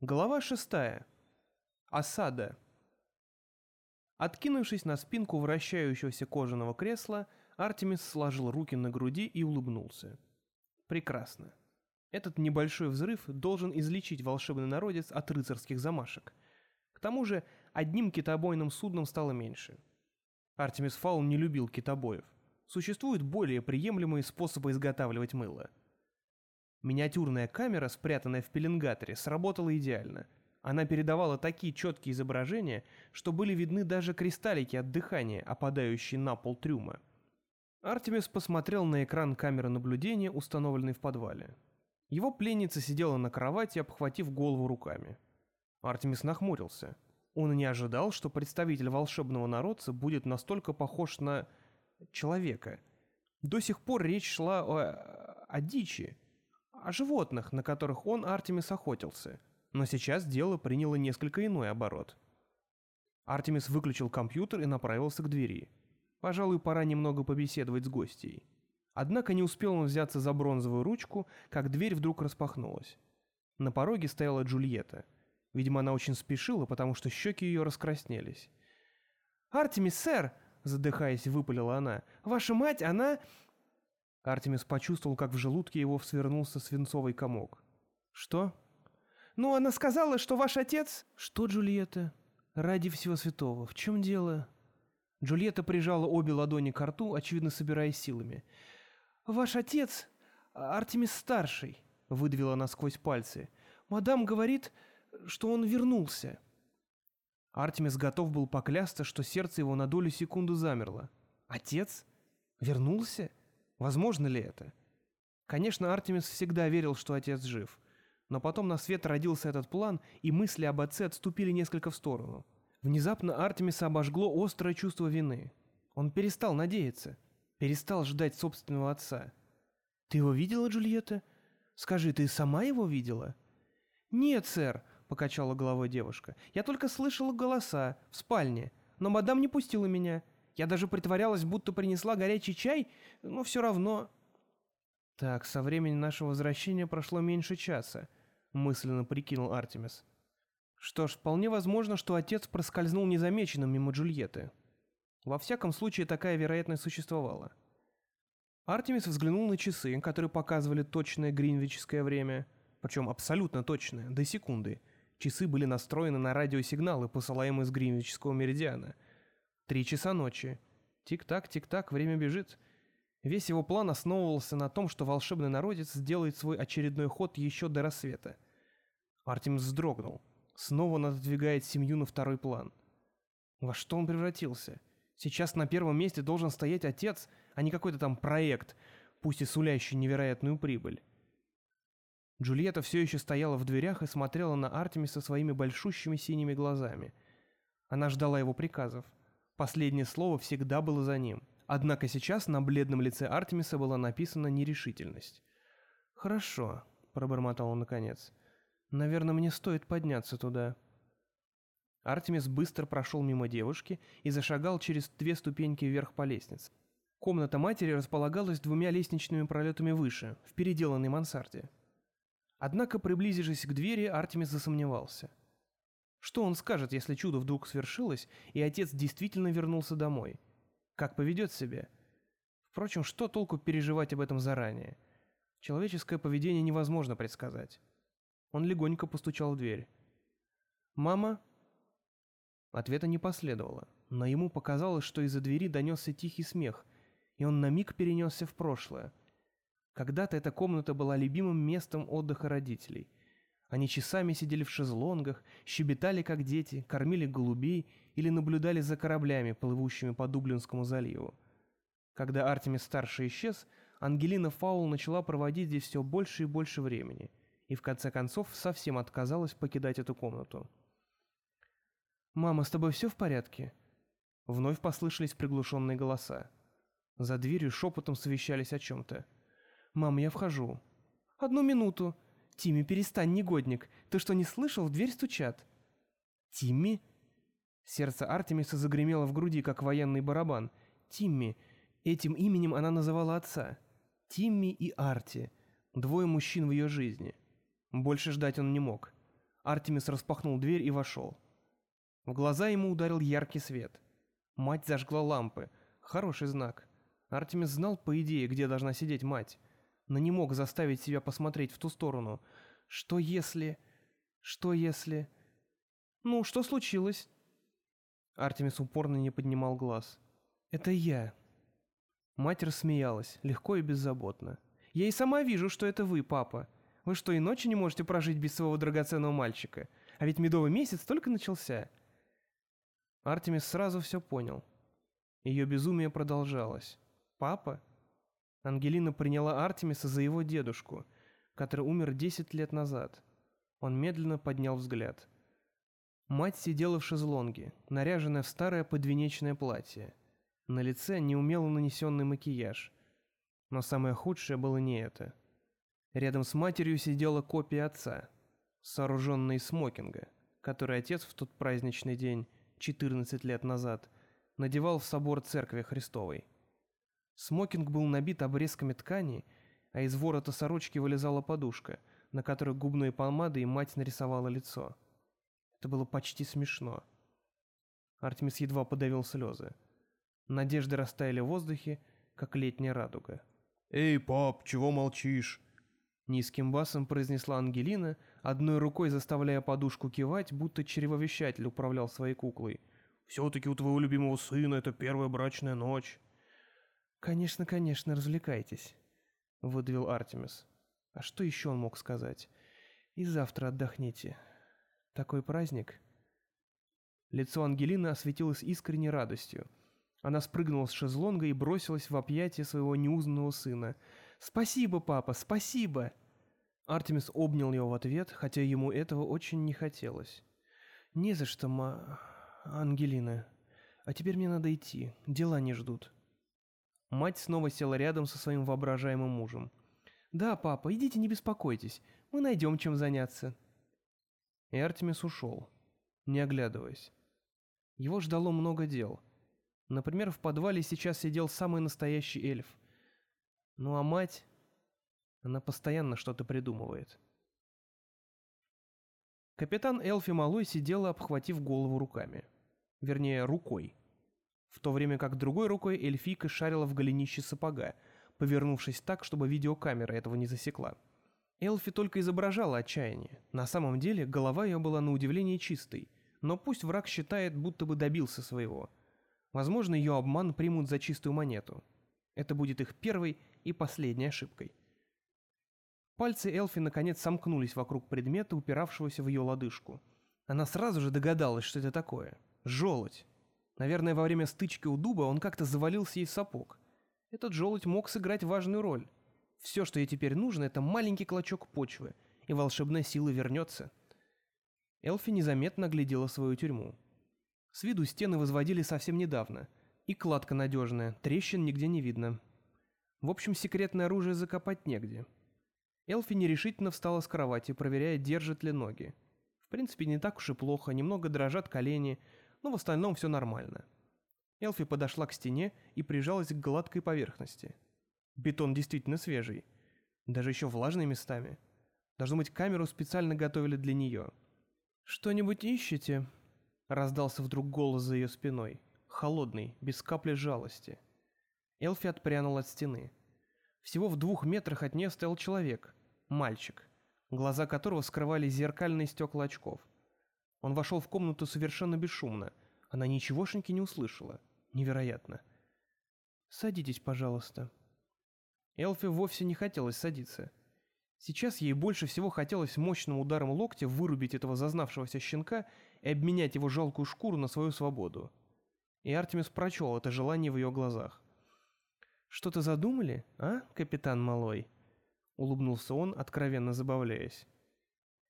Глава шестая. Осада. Откинувшись на спинку вращающегося кожаного кресла, Артемис сложил руки на груди и улыбнулся. Прекрасно. Этот небольшой взрыв должен излечить волшебный народец от рыцарских замашек. К тому же, одним китобойным судном стало меньше. Артемис Фаун не любил китобоев. Существуют более приемлемые способы изготавливать мыло – Миниатюрная камера, спрятанная в пеленгаторе, сработала идеально. Она передавала такие четкие изображения, что были видны даже кристаллики от дыхания, опадающие на пол трюма. Артемис посмотрел на экран камеры наблюдения, установленный в подвале. Его пленница сидела на кровати, обхватив голову руками. Артемис нахмурился. Он не ожидал, что представитель волшебного народца будет настолько похож на... человека. До сих пор речь шла о... о дичи о животных, на которых он, Артемис, охотился. Но сейчас дело приняло несколько иной оборот. Артемис выключил компьютер и направился к двери. Пожалуй, пора немного побеседовать с гостьей. Однако не успел он взяться за бронзовую ручку, как дверь вдруг распахнулась. На пороге стояла Джульетта. Видимо, она очень спешила, потому что щеки ее раскраснелись. «Артемис, сэр!» — задыхаясь, выпалила она. «Ваша мать, она...» Артемис почувствовал, как в желудке его свернулся свинцовый комок. «Что?» «Ну, она сказала, что ваш отец...» «Что, Джульетта? Ради всего святого, в чем дело?» Джульетта прижала обе ладони к рту, очевидно, собираясь силами. «Ваш отец, Артемис-старший», — выдавила она сквозь пальцы. «Мадам говорит, что он вернулся». Артемис готов был поклясться, что сердце его на долю секунды замерло. «Отец? Вернулся?» Возможно ли это? Конечно, Артемис всегда верил, что отец жив. Но потом на свет родился этот план, и мысли об отце отступили несколько в сторону. Внезапно Артемиса обожгло острое чувство вины. Он перестал надеяться, перестал ждать собственного отца. «Ты его видела, Джульетта? Скажи, ты сама его видела?» «Нет, сэр», — покачала головой девушка. «Я только слышала голоса в спальне, но мадам не пустила меня. Я даже притворялась, будто принесла горячий чай, но все равно... Так, со времени нашего возвращения прошло меньше часа, мысленно прикинул Артемис. Что ж, вполне возможно, что отец проскользнул незамеченным мимо Джульетты. Во всяком случае, такая вероятность существовала. Артемис взглянул на часы, которые показывали точное гринвичское время, причем абсолютно точное, до секунды. Часы были настроены на радиосигналы, посылаемые с гринвичского меридиана — Три часа ночи. Тик-так, тик-так, время бежит. Весь его план основывался на том, что волшебный народец сделает свой очередной ход еще до рассвета. Артемис вздрогнул. Снова он отодвигает семью на второй план. Во что он превратился? Сейчас на первом месте должен стоять отец, а не какой-то там проект, пусть и сулящий невероятную прибыль. Джульетта все еще стояла в дверях и смотрела на Артемиса своими большущими синими глазами. Она ждала его приказов. Последнее слово всегда было за ним. Однако сейчас на бледном лице Артемиса была написана нерешительность. «Хорошо», — пробормотал он наконец. «Наверное, мне стоит подняться туда». Артемис быстро прошел мимо девушки и зашагал через две ступеньки вверх по лестнице. Комната матери располагалась двумя лестничными пролетами выше, в переделанной мансарде. Однако, приблизившись к двери, Артемис засомневался. Что он скажет, если чудо вдруг свершилось, и отец действительно вернулся домой? Как поведет себя? Впрочем, что толку переживать об этом заранее? Человеческое поведение невозможно предсказать. Он легонько постучал в дверь. «Мама?» Ответа не последовало, но ему показалось, что из-за двери донесся тихий смех, и он на миг перенесся в прошлое. Когда-то эта комната была любимым местом отдыха родителей – они часами сидели в шезлонгах, щебетали как дети, кормили голубей или наблюдали за кораблями, плывущими по Дублинскому заливу. Когда Артемис-старший исчез, Ангелина Фаул начала проводить здесь все больше и больше времени, и в конце концов совсем отказалась покидать эту комнату. «Мама, с тобой все в порядке?» Вновь послышались приглушенные голоса. За дверью шепотом совещались о чем-то. «Мам, я вхожу». «Одну минуту!» «Тимми, перестань, негодник! Ты что, не слышал? В дверь стучат!» «Тимми?» Сердце Артемиса загремело в груди, как военный барабан. «Тимми!» Этим именем она называла отца. Тимми и Арти. Двое мужчин в ее жизни. Больше ждать он не мог. Артемис распахнул дверь и вошел. В глаза ему ударил яркий свет. Мать зажгла лампы. Хороший знак. Артемис знал, по идее, где должна сидеть мать, но не мог заставить себя посмотреть в ту сторону. Что если... Что если... «Ну, что случилось?» Артемис упорно не поднимал глаз. «Это я». Мать рассмеялась, легко и беззаботно. «Я и сама вижу, что это вы, папа. Вы что, и ночи не можете прожить без своего драгоценного мальчика? А ведь медовый месяц только начался». Артемис сразу все понял. Ее безумие продолжалось. «Папа?» Ангелина приняла Артемиса за его дедушку, который умер десять лет назад. Он медленно поднял взгляд. Мать сидела в шезлонге, наряженная в старое подвенечное платье. На лице неумело нанесенный макияж. Но самое худшее было не это. Рядом с матерью сидела копия отца, сооруженная из смокинга, который отец в тот праздничный день, 14 лет назад, надевал в собор Церкви Христовой. Смокинг был набит обрезками ткани, а из ворота сорочки вылезала подушка, на которой губной помадой мать нарисовала лицо. Это было почти смешно. Артемис едва подавил слезы. Надежды растаяли в воздухе, как летняя радуга. «Эй, пап, чего молчишь?» Низким басом произнесла Ангелина, одной рукой заставляя подушку кивать, будто чревовещатель управлял своей куклой. «Все-таки у твоего любимого сына это первая брачная ночь». «Конечно, конечно, развлекайтесь», — выдавил Артемис. А что еще он мог сказать? «И завтра отдохните. Такой праздник». Лицо Ангелины осветилось искренней радостью. Она спрыгнула с шезлонга и бросилась в объятия своего неузнанного сына. «Спасибо, папа, спасибо!» Артемис обнял его в ответ, хотя ему этого очень не хотелось. «Не за что, ма... Ангелина. А теперь мне надо идти, дела не ждут». Мать снова села рядом со своим воображаемым мужем. «Да, папа, идите, не беспокойтесь. Мы найдем чем заняться». И Артемис ушел, не оглядываясь. Его ждало много дел. Например, в подвале сейчас сидел самый настоящий эльф. Ну а мать... Она постоянно что-то придумывает. Капитан Элфи Малой сидела, обхватив голову руками. Вернее, рукой в то время как другой рукой эльфийка шарила в голенище сапога, повернувшись так, чтобы видеокамера этого не засекла. Элфи только изображала отчаяние. На самом деле голова ее была на удивление чистой, но пусть враг считает, будто бы добился своего. Возможно, ее обман примут за чистую монету. Это будет их первой и последней ошибкой. Пальцы Элфи наконец сомкнулись вокруг предмета, упиравшегося в ее лодыжку. Она сразу же догадалась, что это такое. Желудь. Наверное, во время стычки у дуба он как-то завалился ей в сапог. Этот желудь мог сыграть важную роль. Все, что ей теперь нужно, это маленький клочок почвы, и волшебная сила вернется. Элфи незаметно глядела свою тюрьму. С виду стены возводили совсем недавно, и кладка надежная, трещин нигде не видно. В общем, секретное оружие закопать негде. Элфи нерешительно встала с кровати, проверяя, держат ли ноги. В принципе, не так уж и плохо, немного дрожат колени, но в остальном все нормально. Элфи подошла к стене и прижалась к гладкой поверхности. Бетон действительно свежий, даже еще влажный местами. Должно быть, камеру специально готовили для нее. «Что-нибудь ищете?» — раздался вдруг голос за ее спиной, холодный, без капли жалости. Элфи отпрянула от стены. Всего в двух метрах от нее стоял человек, мальчик, глаза которого скрывали зеркальные стекла очков. Он вошел в комнату совершенно бесшумно. Она ничегошеньки не услышала. Невероятно. «Садитесь, пожалуйста». Элфи вовсе не хотелось садиться. Сейчас ей больше всего хотелось мощным ударом локтя вырубить этого зазнавшегося щенка и обменять его жалкую шкуру на свою свободу. И Артемис прочел это желание в ее глазах. «Что-то задумали, а, капитан Малой?» Улыбнулся он, откровенно забавляясь.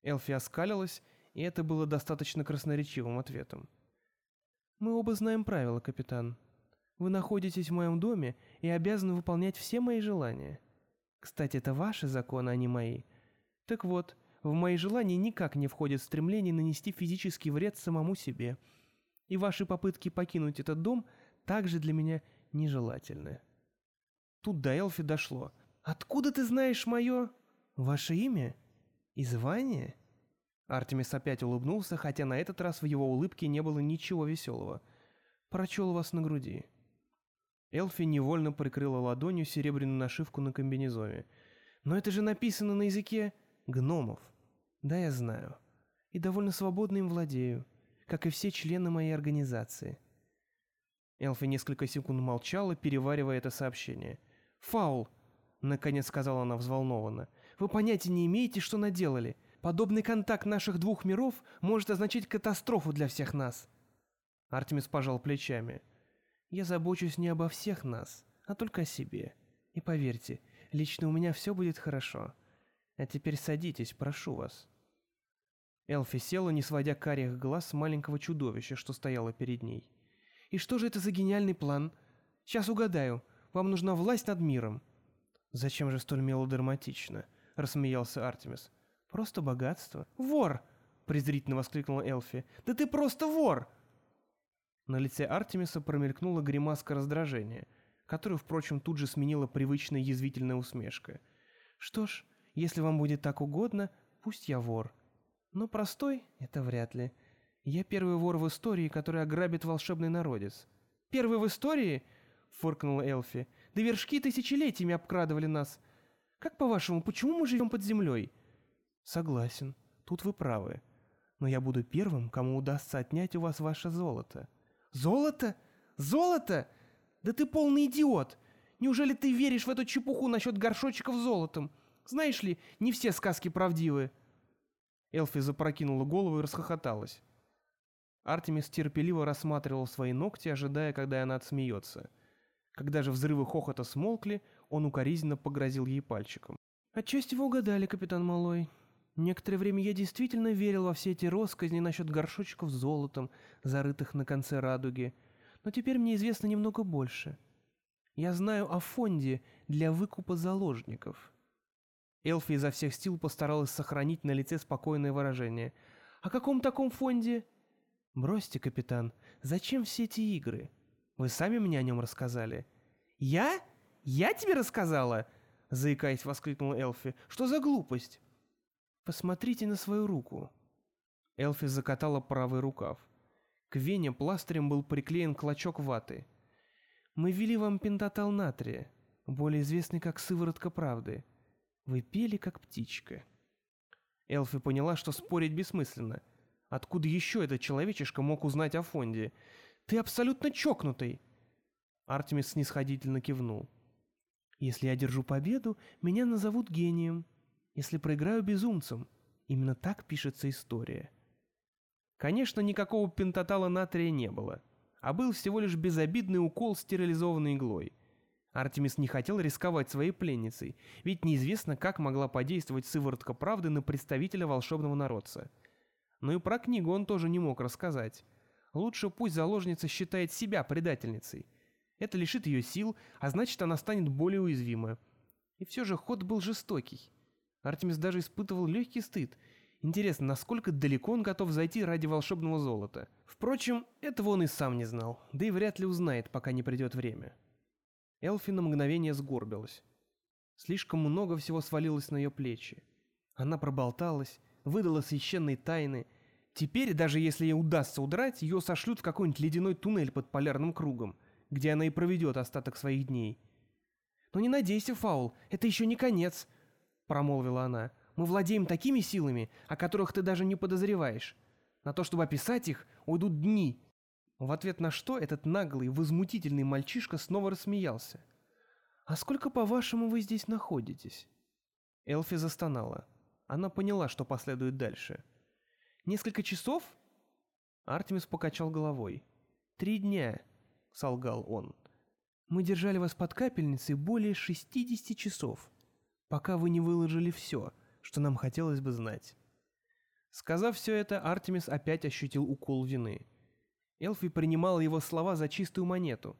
Элфи оскалилась и это было достаточно красноречивым ответом. «Мы оба знаем правила, капитан. Вы находитесь в моем доме и обязаны выполнять все мои желания. Кстати, это ваши законы, а не мои. Так вот, в мои желания никак не входит стремление нанести физический вред самому себе. И ваши попытки покинуть этот дом также для меня нежелательны». Тут до Элфи дошло. «Откуда ты знаешь мое... ваше имя? И звание?» Артемис опять улыбнулся, хотя на этот раз в его улыбке не было ничего веселого. «Прочел вас на груди». Элфи невольно прикрыла ладонью серебряную нашивку на комбинезоне. «Но это же написано на языке гномов». «Да, я знаю. И довольно свободно им владею, как и все члены моей организации». Элфи несколько секунд молчала, переваривая это сообщение. «Фаул!» — наконец сказала она взволнованно. «Вы понятия не имеете, что наделали. Подобный контакт наших двух миров может означать катастрофу для всех нас». Артемис пожал плечами. «Я забочусь не обо всех нас, а только о себе. И поверьте, лично у меня все будет хорошо. А теперь садитесь, прошу вас». Элфи села, не сводя карих глаз с маленького чудовища, что стояло перед ней. «И что же это за гениальный план? Сейчас угадаю. Вам нужна власть над миром». «Зачем же столь мелодраматично?» — рассмеялся Артемис. «Просто богатство». «Вор!» — презрительно воскликнула Элфи. «Да ты просто вор!» На лице Артемиса промелькнула гримаска раздражения, которую, впрочем, тут же сменила привычная язвительная усмешка. «Что ж, если вам будет так угодно, пусть я вор. Но простой — это вряд ли. Я первый вор в истории, который ограбит волшебный народец». «Первый в истории?» — фыркнула Элфи. «Да вершки тысячелетиями обкрадывали нас. Как по-вашему, почему мы живем под землей?» «Согласен, тут вы правы. Но я буду первым, кому удастся отнять у вас ваше золото». «Золото? Золото? Да ты полный идиот! Неужели ты веришь в эту чепуху насчет горшочков с золотом? Знаешь ли, не все сказки правдивы». Элфи запрокинула голову и расхохоталась. Артемис терпеливо рассматривал свои ногти, ожидая, когда она отсмеется. Когда же взрывы хохота смолкли, он укоризненно погрозил ей пальчиком. «Отчасти вы угадали, капитан Малой. Некоторое время я действительно верил во все эти россказни насчет горшочков с золотом, зарытых на конце радуги, но теперь мне известно немного больше. Я знаю о фонде для выкупа заложников». Элфи изо всех сил постаралась сохранить на лице спокойное выражение. «О каком таком фонде?» «Бросьте, капитан, зачем все эти игры? Вы сами мне о нем рассказали». «Я? Я тебе рассказала?» — заикаясь, воскликнула Элфи. «Что за глупость?» «Посмотрите на свою руку». Элфи закатала правый рукав. К вене пластырем был приклеен клочок ваты. «Мы ввели вам пентатал натрия, более известный как сыворотка правды. Вы пели, как птичка». Элфи поняла, что спорить бессмысленно. Откуда еще этот человечишка мог узнать о фонде? «Ты абсолютно чокнутый!» Артемис снисходительно кивнул. «Если я держу победу, меня назовут гением», если проиграю безумцем. Именно так пишется история. Конечно, никакого пентатала натрия не было, а был всего лишь безобидный укол стерилизованной иглой. Артемис не хотел рисковать своей пленницей, ведь неизвестно, как могла подействовать сыворотка правды на представителя волшебного народца. Но и про книгу он тоже не мог рассказать. Лучше пусть заложница считает себя предательницей. Это лишит ее сил, а значит, она станет более уязвима. И все же ход был жестокий. Артемис даже испытывал легкий стыд. Интересно, насколько далеко он готов зайти ради волшебного золота? Впрочем, этого он и сам не знал, да и вряд ли узнает, пока не придет время. Элфи на мгновение сгорбилась. Слишком много всего свалилось на ее плечи. Она проболталась, выдала священные тайны. Теперь, даже если ей удастся удрать, ее сошлют в какой-нибудь ледяной туннель под полярным кругом, где она и проведет остаток своих дней. Но не надейся, Фаул, это еще не конец промолвила она. «Мы владеем такими силами, о которых ты даже не подозреваешь. На то, чтобы описать их, уйдут дни». В ответ на что этот наглый, возмутительный мальчишка снова рассмеялся. «А сколько, по-вашему, вы здесь находитесь?» Элфи застонала. Она поняла, что последует дальше. «Несколько часов?» Артемис покачал головой. «Три дня», — солгал он. «Мы держали вас под капельницей более шестидесяти часов пока вы не выложили все, что нам хотелось бы знать». Сказав все это, Артемис опять ощутил укол вины. Элфи принимала его слова за чистую монету,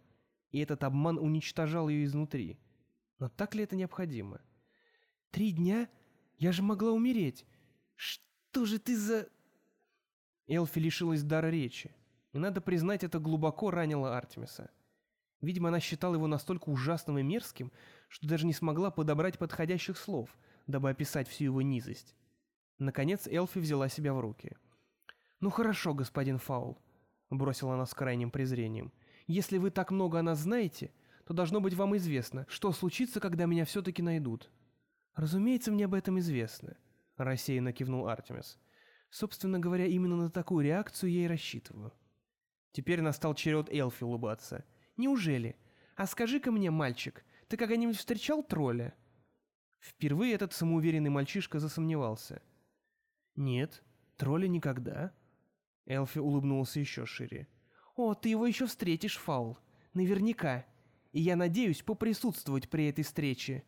и этот обман уничтожал ее изнутри. Но так ли это необходимо? «Три дня? Я же могла умереть! Что же ты за...» Элфи лишилась дара речи, и, надо признать, это глубоко ранило Артемиса. Видимо, она считала его настолько ужасным и мерзким, что даже не смогла подобрать подходящих слов, дабы описать всю его низость. Наконец Элфи взяла себя в руки. «Ну хорошо, господин Фаул», — бросила она с крайним презрением. «Если вы так много о нас знаете, то должно быть вам известно, что случится, когда меня все-таки найдут». «Разумеется, мне об этом известно», — рассеянно кивнул Артемис. «Собственно говоря, именно на такую реакцию я и рассчитываю». Теперь настал черед Элфи улыбаться. «Неужели? А скажи-ка мне, мальчик, ты когда-нибудь встречал тролля?» Впервые этот самоуверенный мальчишка засомневался. «Нет, тролля никогда». Элфи улыбнулся еще шире. «О, ты его еще встретишь, Фаул. Наверняка. И я надеюсь поприсутствовать при этой встрече».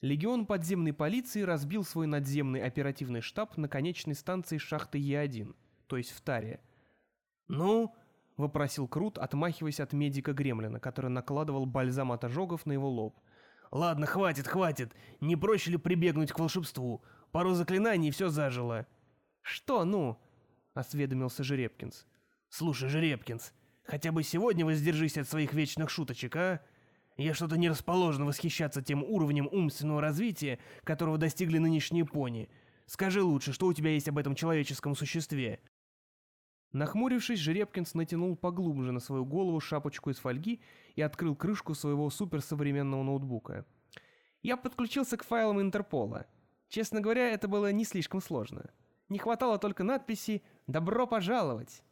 Легион подземной полиции разбил свой надземный оперативный штаб на конечной станции шахты Е1, то есть в Таре. «Ну?» — вопросил Крут, отмахиваясь от медика Гремлина, который накладывал бальзам от ожогов на его лоб. «Ладно, хватит, хватит. Не проще ли прибегнуть к волшебству? Пару заклинаний и все зажило». «Что ну?» — осведомился Жеребкинс. «Слушай, Жеребкинс, хотя бы сегодня воздержись от своих вечных шуточек, а? Я что-то не расположен восхищаться тем уровнем умственного развития, которого достигли нынешние пони. Скажи лучше, что у тебя есть об этом человеческом существе?» Нахмурившись, Жеребкинс натянул поглубже на свою голову шапочку из фольги и открыл крышку своего суперсовременного ноутбука. «Я подключился к файлам Интерпола. Честно говоря, это было не слишком сложно. Не хватало только надписи «Добро пожаловать!».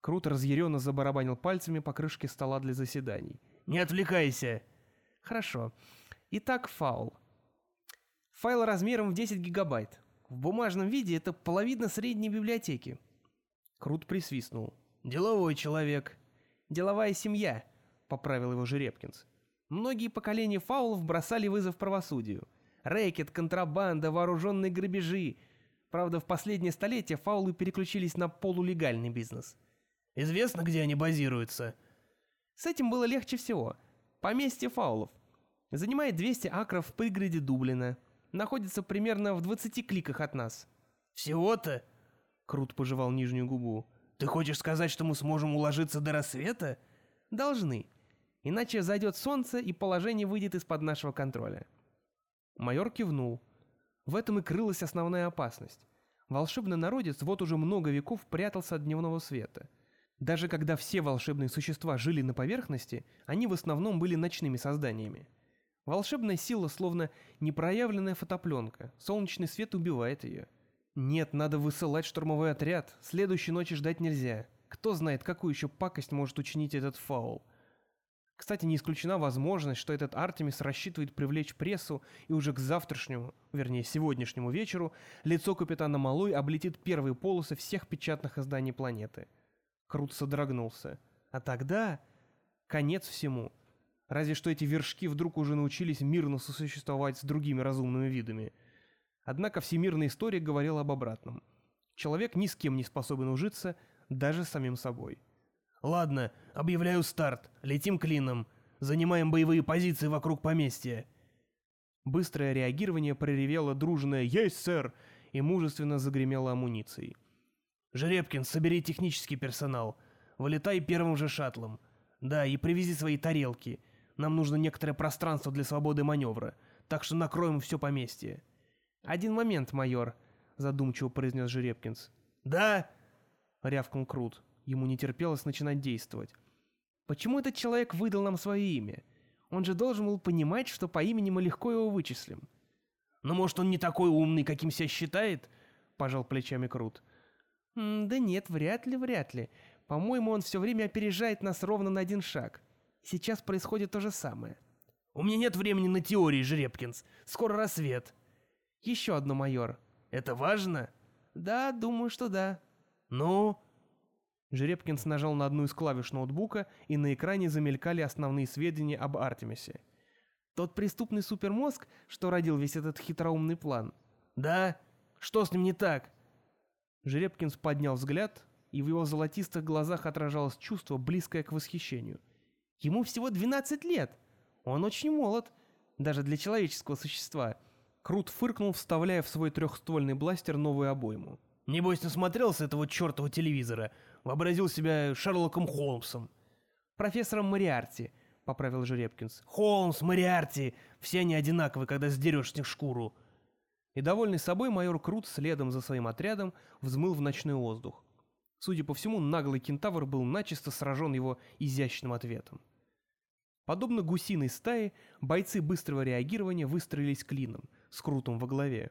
Крут разъяренно забарабанил пальцами по крышке стола для заседаний. «Не отвлекайся!» «Хорошо. Итак, фаул. Файл размером в 10 гигабайт. В бумажном виде это половина средней библиотеки». Крут присвистнул. «Деловой человек». «Деловая семья», — поправил его Жеребкинс. «Многие поколения фаулов бросали вызов правосудию. Рэкет, контрабанда, вооруженные грабежи. Правда, в последнее столетие фаулы переключились на полулегальный бизнес. Известно, где они базируются? С этим было легче всего. Поместье фаулов. Занимает 200 акров в пригороде Дублина. Находится примерно в 20 кликах от нас. Всего-то? Крут пожевал нижнюю губу. Ты хочешь сказать, что мы сможем уложиться до рассвета? Должны. Иначе зайдет солнце, и положение выйдет из-под нашего контроля. Майор кивнул. В этом и крылась основная опасность. Волшебный народец вот уже много веков прятался от дневного света. Даже когда все волшебные существа жили на поверхности, они в основном были ночными созданиями. Волшебная сила словно непроявленная фотопленка, солнечный свет убивает ее. Нет, надо высылать штурмовой отряд, следующей ночи ждать нельзя. Кто знает, какую еще пакость может учинить этот фаул. Кстати, не исключена возможность, что этот Артемис рассчитывает привлечь прессу, и уже к завтрашнему, вернее сегодняшнему вечеру, лицо капитана Малой облетит первые полосы всех печатных изданий планеты. Крут содрогнулся. А тогда... Конец всему. Разве что эти вершки вдруг уже научились мирно сосуществовать с другими разумными видами. Однако всемирная история говорила об обратном. Человек ни с кем не способен ужиться, даже с самим собой. «Ладно, объявляю старт. Летим клином. Занимаем боевые позиции вокруг поместья». Быстрое реагирование проревело дружное «Есть, сэр!» и мужественно загремело амуницией. «Жеребкин, собери технический персонал. Вылетай первым же шаттлом. Да, и привези свои тарелки. Нам нужно некоторое пространство для свободы маневра, так что накроем все поместье». «Один момент, майор», — задумчиво произнес Жеребкинс. «Да?» — рявкнул Крут. Ему не терпелось начинать действовать. «Почему этот человек выдал нам свое имя? Он же должен был понимать, что по имени мы легко его вычислим». «Но может он не такой умный, каким себя считает?» — пожал плечами Крут. «Да нет, вряд ли, вряд ли. По-моему, он все время опережает нас ровно на один шаг. Сейчас происходит то же самое». «У меня нет времени на теории, Жеребкинс. Скоро рассвет». «Еще одно, майор». «Это важно?» «Да, думаю, что да». «Ну?» Жеребкинс нажал на одну из клавиш ноутбука, и на экране замелькали основные сведения об Артемисе. Тот преступный супермозг, что родил весь этот хитроумный план. «Да? Что с ним не так?» Жеребкинс поднял взгляд, и в его золотистых глазах отражалось чувство, близкое к восхищению. «Ему всего 12 лет! Он очень молод, даже для человеческого существа!» Крут фыркнул, вставляя в свой трехствольный бластер новую обойму. «Небось, насмотрелся этого чертова телевизора вообразил себя Шерлоком Холмсом. «Профессором Мариарти», — поправил Жеребкинс. «Холмс, Мариарти, все они одинаковы, когда сдерешь с них шкуру». И довольный собой майор Крут следом за своим отрядом взмыл в ночной воздух. Судя по всему, наглый кентавр был начисто сражен его изящным ответом. Подобно гусиной стае, бойцы быстрого реагирования выстроились клином, с Крутом во главе.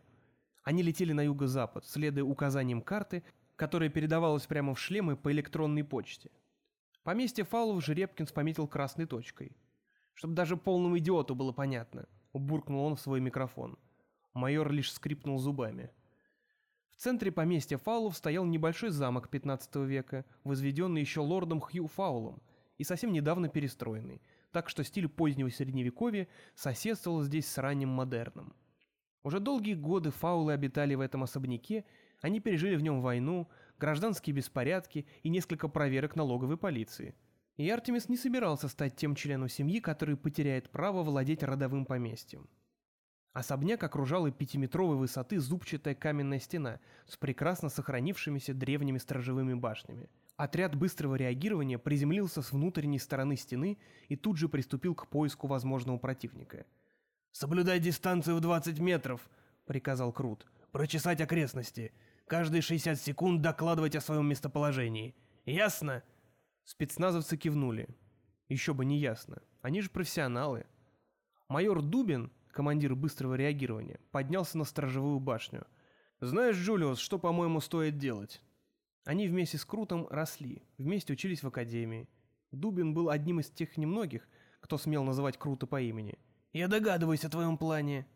Они летели на юго-запад, следуя указаниям карты, которая передавалась прямо в шлемы по электронной почте. Поместье Фаулов Жеребкинс пометил красной точкой. Чтобы даже полному идиоту было понятно, буркнул он в свой микрофон. Майор лишь скрипнул зубами. В центре поместья Фаулов стоял небольшой замок 15 века, возведенный еще лордом Хью Фаулом и совсем недавно перестроенный, так что стиль позднего средневековья соседствовал здесь с ранним модерном. Уже долгие годы фаулы обитали в этом особняке, они пережили в нем войну, гражданские беспорядки и несколько проверок налоговой полиции. И Артемис не собирался стать тем членом семьи, который потеряет право владеть родовым поместьем. Особняк окружала пятиметровой высоты зубчатая каменная стена с прекрасно сохранившимися древними сторожевыми башнями. Отряд быстрого реагирования приземлился с внутренней стороны стены и тут же приступил к поиску возможного противника – «Соблюдай дистанцию в 20 метров», — приказал Крут. «Прочесать окрестности. Каждые 60 секунд докладывать о своем местоположении. Ясно?» Спецназовцы кивнули. Еще бы не ясно. Они же профессионалы. Майор Дубин, командир быстрого реагирования, поднялся на сторожевую башню. «Знаешь, Джулиус, что, по-моему, стоит делать?» Они вместе с Крутом росли, вместе учились в академии. Дубин был одним из тех немногих, кто смел называть Крута по имени. Я догадываюсь о твоем плане.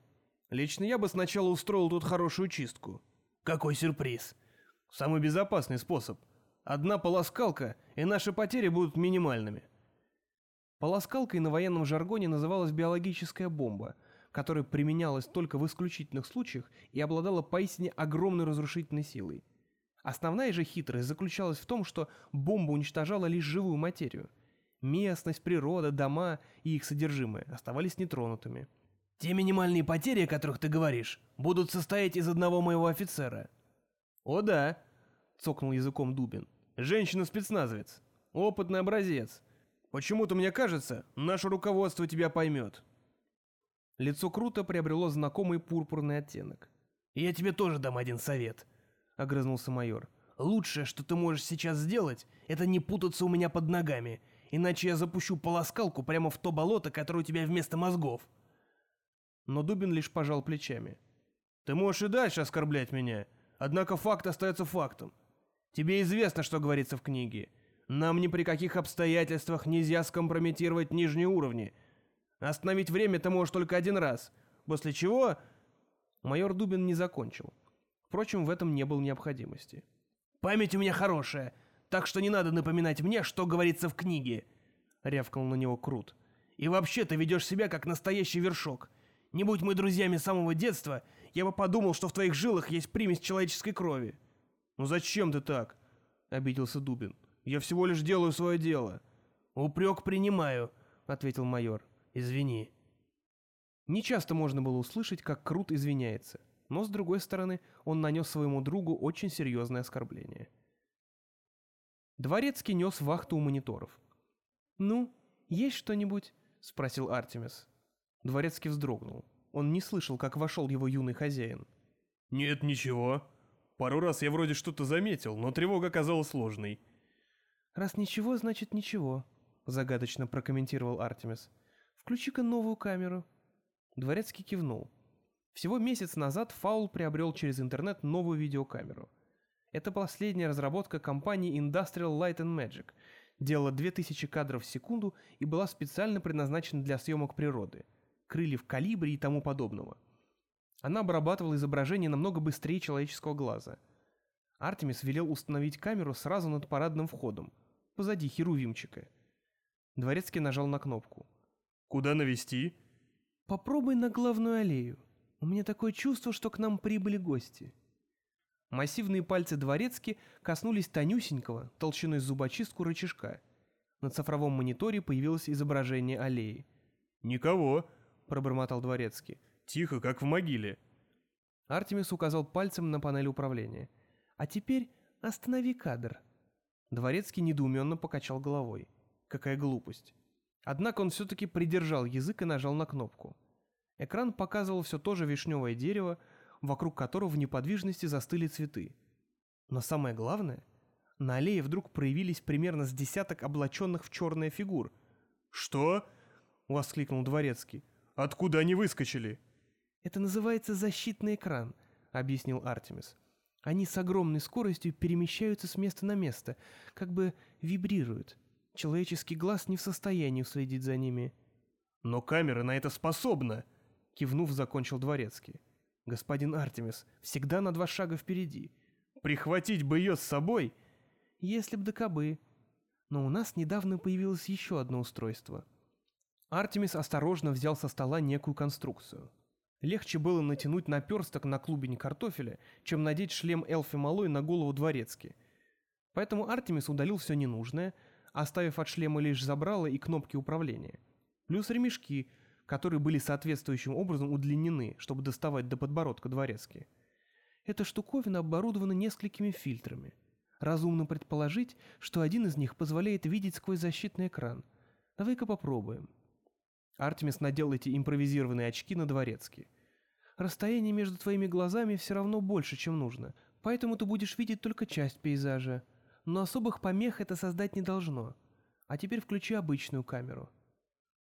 Лично я бы сначала устроил тут хорошую чистку. Какой сюрприз. Самый безопасный способ. Одна полоскалка, и наши потери будут минимальными. Полоскалкой на военном жаргоне называлась биологическая бомба, которая применялась только в исключительных случаях и обладала поистине огромной разрушительной силой. Основная же хитрость заключалась в том, что бомба уничтожала лишь живую материю – Местность, природа, дома и их содержимое оставались нетронутыми. «Те минимальные потери, о которых ты говоришь, будут состоять из одного моего офицера». «О да», — цокнул языком Дубин. «Женщина-спецназовец. Опытный образец. Почему-то мне кажется, наше руководство тебя поймет». Лицо Круто приобрело знакомый пурпурный оттенок. «Я тебе тоже дам один совет», — огрызнулся майор. «Лучшее, что ты можешь сейчас сделать, это не путаться у меня под ногами иначе я запущу полоскалку прямо в то болото, которое у тебя вместо мозгов. Но Дубин лишь пожал плечами. Ты можешь и дальше оскорблять меня, однако факт остается фактом. Тебе известно, что говорится в книге. Нам ни при каких обстоятельствах нельзя скомпрометировать нижние уровни. Остановить время ты можешь только один раз, после чего... Майор Дубин не закончил. Впрочем, в этом не было необходимости. «Память у меня хорошая, так что не надо напоминать мне, что говорится в книге», — рявкнул на него Крут. «И вообще ты ведешь себя как настоящий вершок. Не будь мы друзьями с самого детства, я бы подумал, что в твоих жилах есть примесь человеческой крови». «Ну зачем ты так?» — обиделся Дубин. «Я всего лишь делаю свое дело». «Упрек принимаю», — ответил майор. «Извини». Нечасто можно было услышать, как Крут извиняется, но, с другой стороны, он нанес своему другу очень серьезное оскорбление. Дворецкий нес вахту у мониторов. «Ну, есть что-нибудь?» — спросил Артемис. Дворецкий вздрогнул. Он не слышал, как вошел его юный хозяин. «Нет, ничего. Пару раз я вроде что-то заметил, но тревога оказалась сложной». «Раз ничего, значит ничего», — загадочно прокомментировал Артемис. «Включи-ка новую камеру». Дворецкий кивнул. Всего месяц назад Фаул приобрел через интернет новую видеокамеру — это последняя разработка компании Industrial Light and Magic. Делала 2000 кадров в секунду и была специально предназначена для съемок природы, крыльев калибре и тому подобного. Она обрабатывала изображение намного быстрее человеческого глаза. Артемис велел установить камеру сразу над парадным входом, позади Херувимчика. Дворецкий нажал на кнопку. «Куда навести?» «Попробуй на главную аллею. У меня такое чувство, что к нам прибыли гости». Массивные пальцы дворецки коснулись тонюсенького, толщиной зубочистку рычажка. На цифровом мониторе появилось изображение аллеи. «Никого», — пробормотал дворецкий. «Тихо, как в могиле». Артемис указал пальцем на панель управления. «А теперь останови кадр». Дворецкий недоуменно покачал головой. Какая глупость. Однако он все-таки придержал язык и нажал на кнопку. Экран показывал все то же вишневое дерево, вокруг которого в неподвижности застыли цветы. Но самое главное, на аллее вдруг проявились примерно с десяток облаченных в черное фигур. «Что?» — воскликнул Дворецкий. «Откуда они выскочили?» «Это называется защитный экран», — объяснил Артемис. «Они с огромной скоростью перемещаются с места на место, как бы вибрируют. Человеческий глаз не в состоянии уследить за ними». «Но камера на это способна!» — кивнув, закончил Дворецкий. «Господин Артемис всегда на два шага впереди. Прихватить бы ее с собой!» «Если б да кобы. Но у нас недавно появилось еще одно устройство». Артемис осторожно взял со стола некую конструкцию. Легче было натянуть наперсток на клубень картофеля, чем надеть шлем Элфи Малой на голову Дворецки. Поэтому Артемис удалил все ненужное, оставив от шлема лишь забрало и кнопки управления. Плюс ремешки, которые были соответствующим образом удлинены, чтобы доставать до подбородка Дворецки. Эта штуковина оборудована несколькими фильтрами. Разумно предположить, что один из них позволяет видеть сквозь защитный экран. Давай-ка попробуем. Артемис надел эти импровизированные очки на дворецкий. Расстояние между твоими глазами все равно больше, чем нужно, поэтому ты будешь видеть только часть пейзажа. Но особых помех это создать не должно. А теперь включи обычную камеру.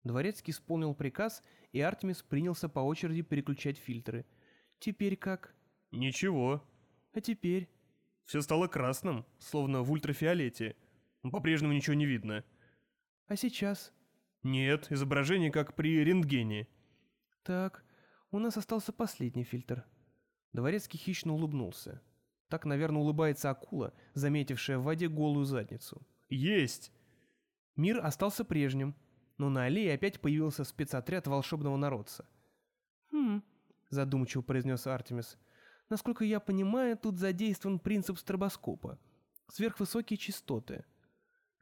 Дворецкий исполнил приказ, и Артемис принялся по очереди переключать фильтры. Теперь как? Ничего. А теперь? Все стало красным, словно в ультрафиолете. По-прежнему ничего не видно. А сейчас? Нет, изображение как при рентгене. Так, у нас остался последний фильтр. Дворецкий хищно улыбнулся. Так, наверное, улыбается акула, заметившая в воде голую задницу. Есть! Мир остался прежним, но на аллее опять появился спецотряд волшебного народца. «Хм», — задумчиво произнес Артемис, — «насколько я понимаю, тут задействован принцип стробоскопа. Сверхвысокие частоты».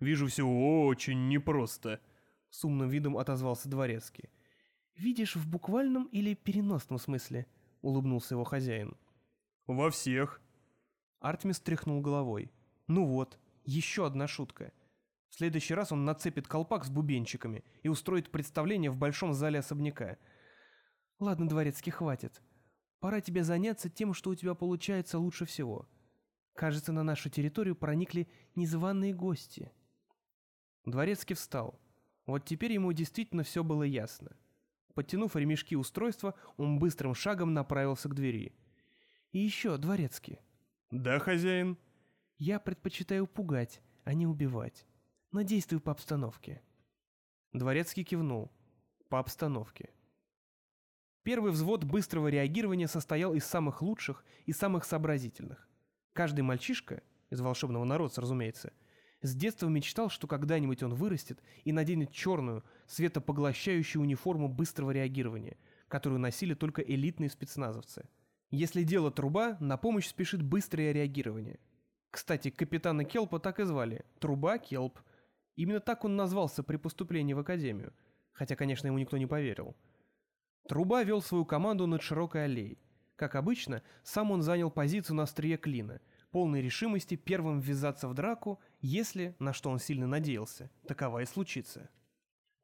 «Вижу все очень непросто», — с умным видом отозвался Дворецкий. «Видишь в буквальном или переносном смысле?» — улыбнулся его хозяин. «Во всех». Артемис тряхнул головой. «Ну вот, еще одна шутка. В следующий раз он нацепит колпак с бубенчиками и устроит представление в большом зале особняка. Ладно, Дворецкий, хватит. Пора тебе заняться тем, что у тебя получается лучше всего. Кажется, на нашу территорию проникли незваные гости». Дворецкий встал. Вот теперь ему действительно все было ясно. Подтянув ремешки устройства, он быстрым шагом направился к двери. «И еще, дворецкий». «Да, хозяин?» «Я предпочитаю пугать, а не убивать. Но действую по обстановке». Дворецкий кивнул. «По обстановке». Первый взвод быстрого реагирования состоял из самых лучших и самых сообразительных. Каждый мальчишка, из волшебного народца, разумеется, — с детства мечтал, что когда-нибудь он вырастет и наденет черную, светопоглощающую униформу быстрого реагирования, которую носили только элитные спецназовцы. Если дело труба, на помощь спешит быстрое реагирование. Кстати, капитана Келпа так и звали – Труба Келп. Именно так он назвался при поступлении в академию, хотя, конечно, ему никто не поверил. Труба вел свою команду над широкой аллеей. Как обычно, сам он занял позицию на острие клина, полной решимости первым ввязаться в драку, если, на что он сильно надеялся, такова и случится.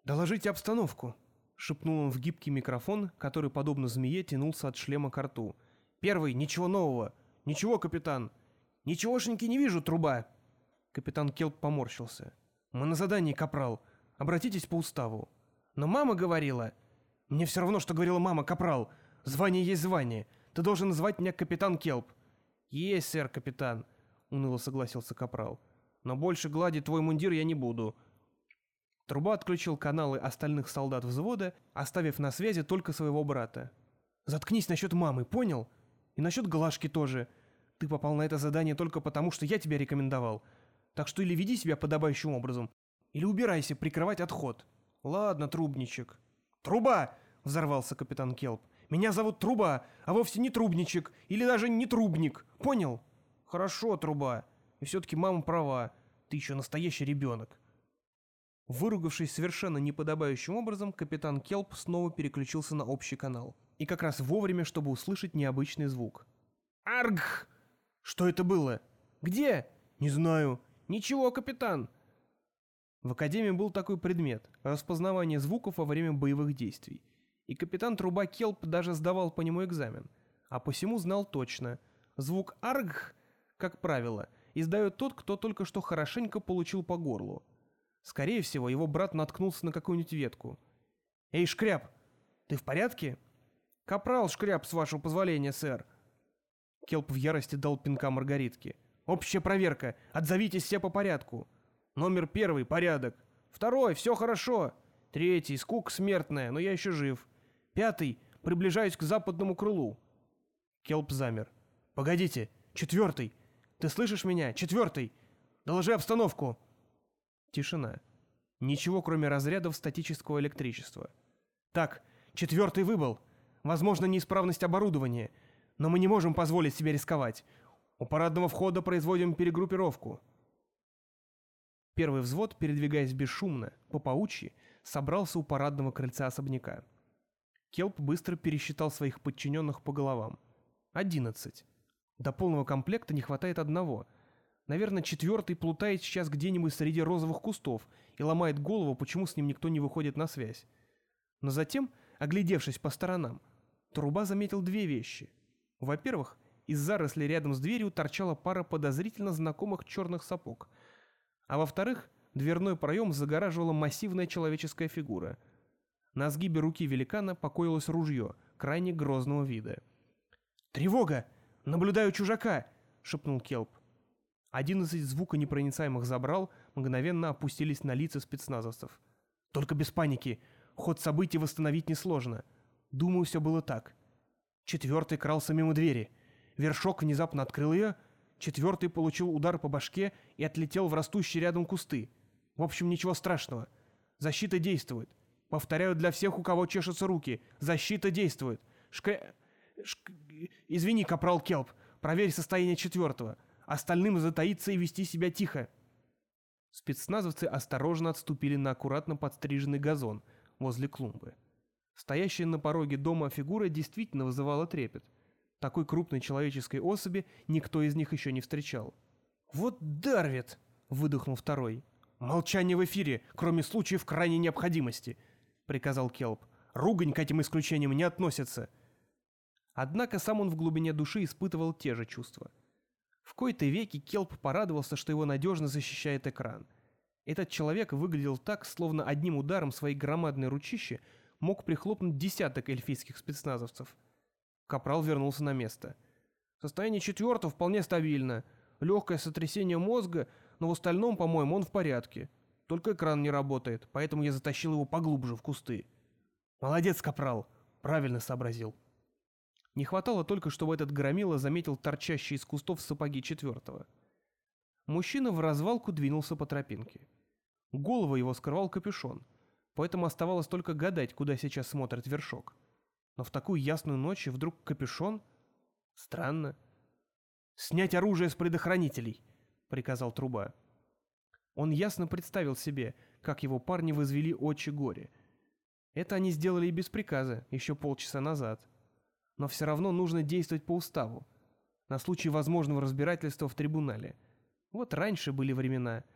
«Доложите обстановку», — шепнул он в гибкий микрофон, который, подобно змее, тянулся от шлема к рту. «Первый, ничего нового. Ничего, капитан. Ничегошеньки не вижу, труба». Капитан Келп поморщился. «Мы на задании, капрал. Обратитесь по уставу». «Но мама говорила...» «Мне все равно, что говорила мама, капрал. Звание есть звание. Ты должен называть меня капитан Келп. «Есть, сэр, капитан», — уныло согласился капрал. «Но больше гладить твой мундир я не буду». Труба отключил каналы остальных солдат взвода, оставив на связи только своего брата. «Заткнись насчет мамы, понял? И насчет Глашки тоже. Ты попал на это задание только потому, что я тебя рекомендовал. Так что или веди себя подобающим образом, или убирайся прикрывать отход. Ладно, трубничек». «Труба!» — взорвался капитан Келп. Меня зовут Труба, а вовсе не Трубничек или даже не Трубник. Понял? Хорошо, Труба. И все-таки мама права. Ты еще настоящий ребенок. Выругавшись совершенно неподобающим образом, капитан Келп снова переключился на общий канал. И как раз вовремя, чтобы услышать необычный звук. «Аргх!» «Что это было?» «Где?» «Не знаю». «Ничего, капитан». В Академии был такой предмет – распознавание звуков во время боевых действий – и капитан Труба Келп даже сдавал по нему экзамен. а посему знал точно. Звук «аргх», как правило, издает тот, кто только что хорошенько получил по горлу. Скорее всего, его брат наткнулся на какую-нибудь ветку. «Эй, Шкряб, ты в порядке?» «Капрал, Шкряб, с вашего позволения, сэр». Келп в ярости дал пинка Маргаритке. «Общая проверка. Отзовитесь все по порядку. Номер первый — порядок. Второй — все хорошо. Третий — скука смертная, но я еще жив. Пятый — приближаюсь к западному крылу». Келп замер. «Погодите, четвертый. Ты слышишь меня? Четвертый. Доложи обстановку». Тишина. Ничего, кроме разрядов статического электричества. «Так, четвертый выбыл. Возможно, неисправность оборудования. Но мы не можем позволить себе рисковать. У парадного входа производим перегруппировку». Первый взвод, передвигаясь бесшумно, по паучьи, собрался у парадного крыльца особняка. Келп быстро пересчитал своих подчиненных по головам. Одиннадцать. До полного комплекта не хватает одного. Наверное, четвертый плутает сейчас где-нибудь среди розовых кустов и ломает голову, почему с ним никто не выходит на связь. Но затем, оглядевшись по сторонам, Труба заметил две вещи. Во-первых, из зарослей рядом с дверью торчала пара подозрительно знакомых черных сапог. А во-вторых, дверной проем загораживала массивная человеческая фигура. На сгибе руки великана покоилось ружье, крайне грозного вида. «Тревога! Наблюдаю чужака!» — шепнул Келп. Одиннадцать звуконепроницаемых забрал мгновенно опустились на лица спецназовцев. «Только без паники. Ход событий восстановить несложно. Думаю, все было так. Четвертый крался мимо двери. Вершок внезапно открыл ее. Четвертый получил удар по башке и отлетел в растущие рядом кусты. В общем, ничего страшного. Защита действует. Повторяю для всех, у кого чешутся руки. Защита действует. Шкэ... Шк... Извини, капрал Келп. Проверь состояние четвертого. Остальным затаиться и вести себя тихо. Спецназовцы осторожно отступили на аккуратно подстриженный газон возле клумбы. Стоящая на пороге дома фигура действительно вызывала трепет. Такой крупной человеческой особи никто из них еще не встречал. «Вот Дарвит!» — выдохнул второй. «Молчание в эфире, кроме случаев крайней необходимости», — приказал Келп. «Ругань к этим исключениям не относится». Однако сам он в глубине души испытывал те же чувства. В кои-то веки Келп порадовался, что его надежно защищает экран. Этот человек выглядел так, словно одним ударом своей громадной ручищи мог прихлопнуть десяток эльфийских спецназовцев. Капрал вернулся на место. Состояние четвертого вполне стабильно. Легкое сотрясение мозга, но в остальном, по-моему, он в порядке. Только экран не работает, поэтому я затащил его поглубже в кусты. Молодец, Капрал. Правильно сообразил. Не хватало только, чтобы этот громила заметил торчащие из кустов сапоги четвертого. Мужчина в развалку двинулся по тропинке. Голову его скрывал капюшон — поэтому оставалось только гадать, куда сейчас смотрит вершок. Но в такую ясную ночь вдруг капюшон? Странно. «Снять оружие с предохранителей!» — приказал труба. Он ясно представил себе, как его парни возвели очи горе. Это они сделали и без приказа, еще полчаса назад. Но все равно нужно действовать по уставу, на случай возможного разбирательства в трибунале. Вот раньше были времена —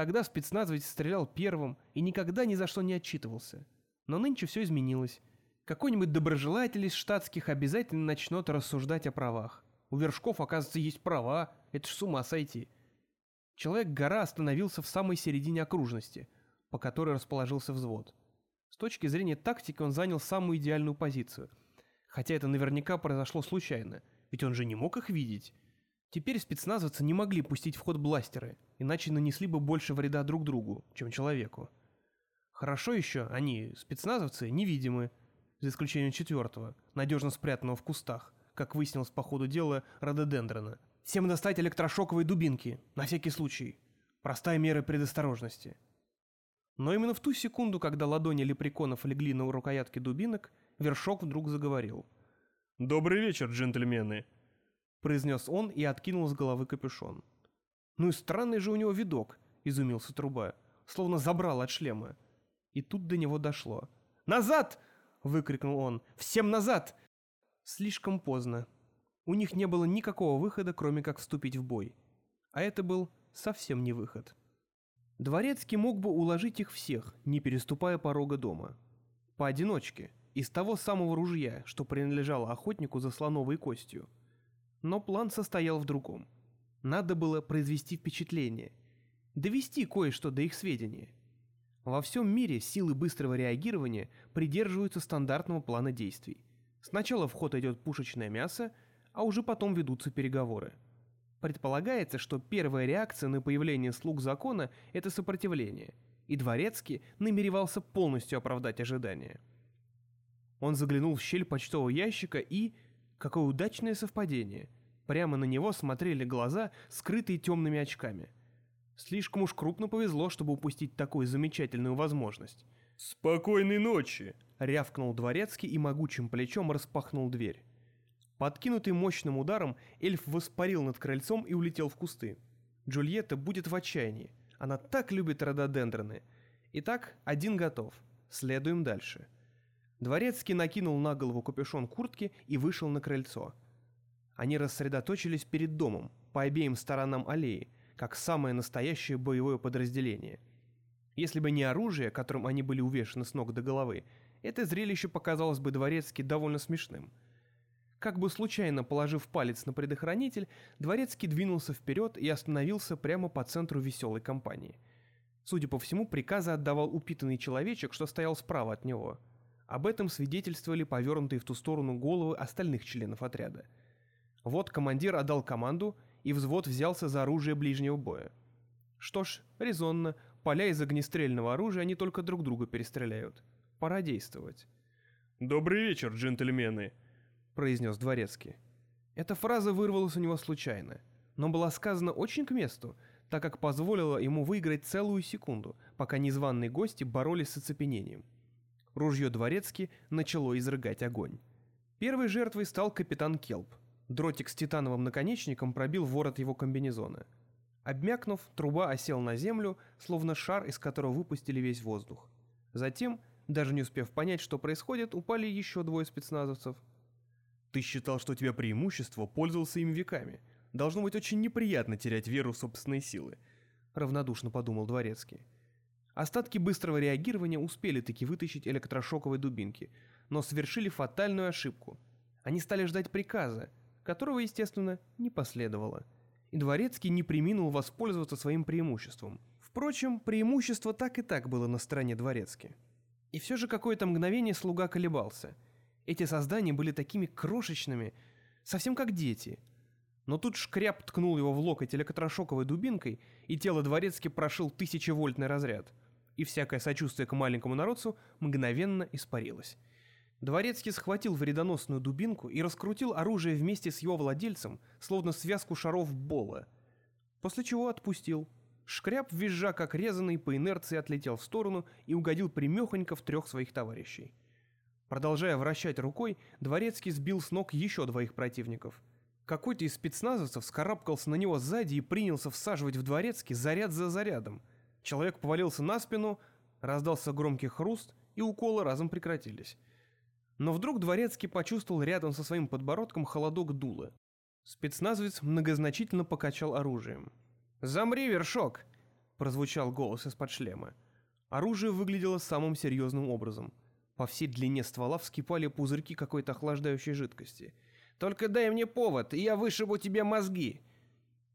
Тогда спецназовец стрелял первым и никогда ни за что не отчитывался. Но нынче все изменилось. Какой-нибудь доброжелатель из штатских обязательно начнет рассуждать о правах. У вершков, оказывается, есть права, это ж с ума сойти. Человек-гора остановился в самой середине окружности, по которой расположился взвод. С точки зрения тактики он занял самую идеальную позицию. Хотя это наверняка произошло случайно, ведь он же не мог их видеть. Теперь спецназовцы не могли пустить в ход бластеры, иначе нанесли бы больше вреда друг другу, чем человеку. Хорошо еще, они, спецназовцы, невидимы, за исключением четвертого, надежно спрятанного в кустах, как выяснилось по ходу дела рододендрона. Всем достать электрошоковые дубинки, на всякий случай. Простая мера предосторожности. Но именно в ту секунду, когда ладони лепреконов легли на рукоятки дубинок, Вершок вдруг заговорил. «Добрый вечер, джентльмены!» — произнес он и откинул с головы капюшон. «Ну и странный же у него видок», — изумился труба, словно забрал от шлема. И тут до него дошло. «Назад!» — выкрикнул он. «Всем назад!» Слишком поздно. У них не было никакого выхода, кроме как вступить в бой. А это был совсем не выход. Дворецкий мог бы уложить их всех, не переступая порога дома. Поодиночке, из того самого ружья, что принадлежало охотнику за слоновой костью. Но план состоял в другом. Надо было произвести впечатление, довести кое-что до их сведения. Во всем мире силы быстрого реагирования придерживаются стандартного плана действий. Сначала в ход идет пушечное мясо, а уже потом ведутся переговоры. Предполагается, что первая реакция на появление слуг закона – это сопротивление, и Дворецкий намеревался полностью оправдать ожидания. Он заглянул в щель почтового ящика и... Какое удачное совпадение. Прямо на него смотрели глаза, скрытые темными очками. Слишком уж крупно повезло, чтобы упустить такую замечательную возможность. «Спокойной ночи!» — рявкнул дворецкий и могучим плечом распахнул дверь. Подкинутый мощным ударом, эльф воспарил над крыльцом и улетел в кусты. Джульетта будет в отчаянии. Она так любит рододендроны. Итак, один готов. Следуем дальше. Дворецкий накинул на голову капюшон куртки и вышел на крыльцо. Они рассредоточились перед домом, по обеим сторонам аллеи, как самое настоящее боевое подразделение. Если бы не оружие, которым они были увешаны с ног до головы, это зрелище показалось бы Дворецки довольно смешным. Как бы случайно положив палец на предохранитель, Дворецкий двинулся вперед и остановился прямо по центру веселой компании. Судя по всему, приказы отдавал упитанный человечек, что стоял справа от него – об этом свидетельствовали повернутые в ту сторону головы остальных членов отряда. Вот командир отдал команду, и взвод взялся за оружие ближнего боя. Что ж, резонно, поля из огнестрельного оружия они только друг друга перестреляют. Пора действовать. «Добрый вечер, джентльмены», — произнес дворецкий. Эта фраза вырвалась у него случайно, но была сказана очень к месту, так как позволила ему выиграть целую секунду, пока незваные гости боролись с оцепенением. Ружье Дворецки начало изрыгать огонь. Первой жертвой стал капитан Келп. Дротик с титановым наконечником пробил ворот его комбинезона. Обмякнув, труба осел на землю, словно шар, из которого выпустили весь воздух. Затем, даже не успев понять, что происходит, упали еще двое спецназовцев. «Ты считал, что у тебя преимущество, пользовался им веками. Должно быть очень неприятно терять веру в собственные силы», — равнодушно подумал Дворецкий. Остатки быстрого реагирования успели таки вытащить электрошоковые дубинки, но совершили фатальную ошибку. Они стали ждать приказа, которого, естественно, не последовало. И Дворецкий не приминул воспользоваться своим преимуществом. Впрочем, преимущество так и так было на стороне Дворецки. И все же какое-то мгновение слуга колебался. Эти создания были такими крошечными, совсем как дети. Но тут шкряп ткнул его в локоть электрошоковой дубинкой, и тело Дворецки прошил тысячевольтный разряд – и всякое сочувствие к маленькому народцу мгновенно испарилось. Дворецкий схватил вредоносную дубинку и раскрутил оружие вместе с его владельцем, словно связку шаров Бола. После чего отпустил. Шкряб, визжа как резанный, по инерции отлетел в сторону и угодил примехонько в трех своих товарищей. Продолжая вращать рукой, Дворецкий сбил с ног еще двоих противников. Какой-то из спецназовцев скарабкался на него сзади и принялся всаживать в Дворецкий заряд за зарядом – Человек повалился на спину, раздался громкий хруст, и уколы разом прекратились. Но вдруг Дворецкий почувствовал рядом со своим подбородком холодок дула. Спецназовец многозначительно покачал оружием. «Замри, вершок!» – прозвучал голос из-под шлема. Оружие выглядело самым серьезным образом. По всей длине ствола вскипали пузырьки какой-то охлаждающей жидкости. «Только дай мне повод, и я вышибу тебе мозги!»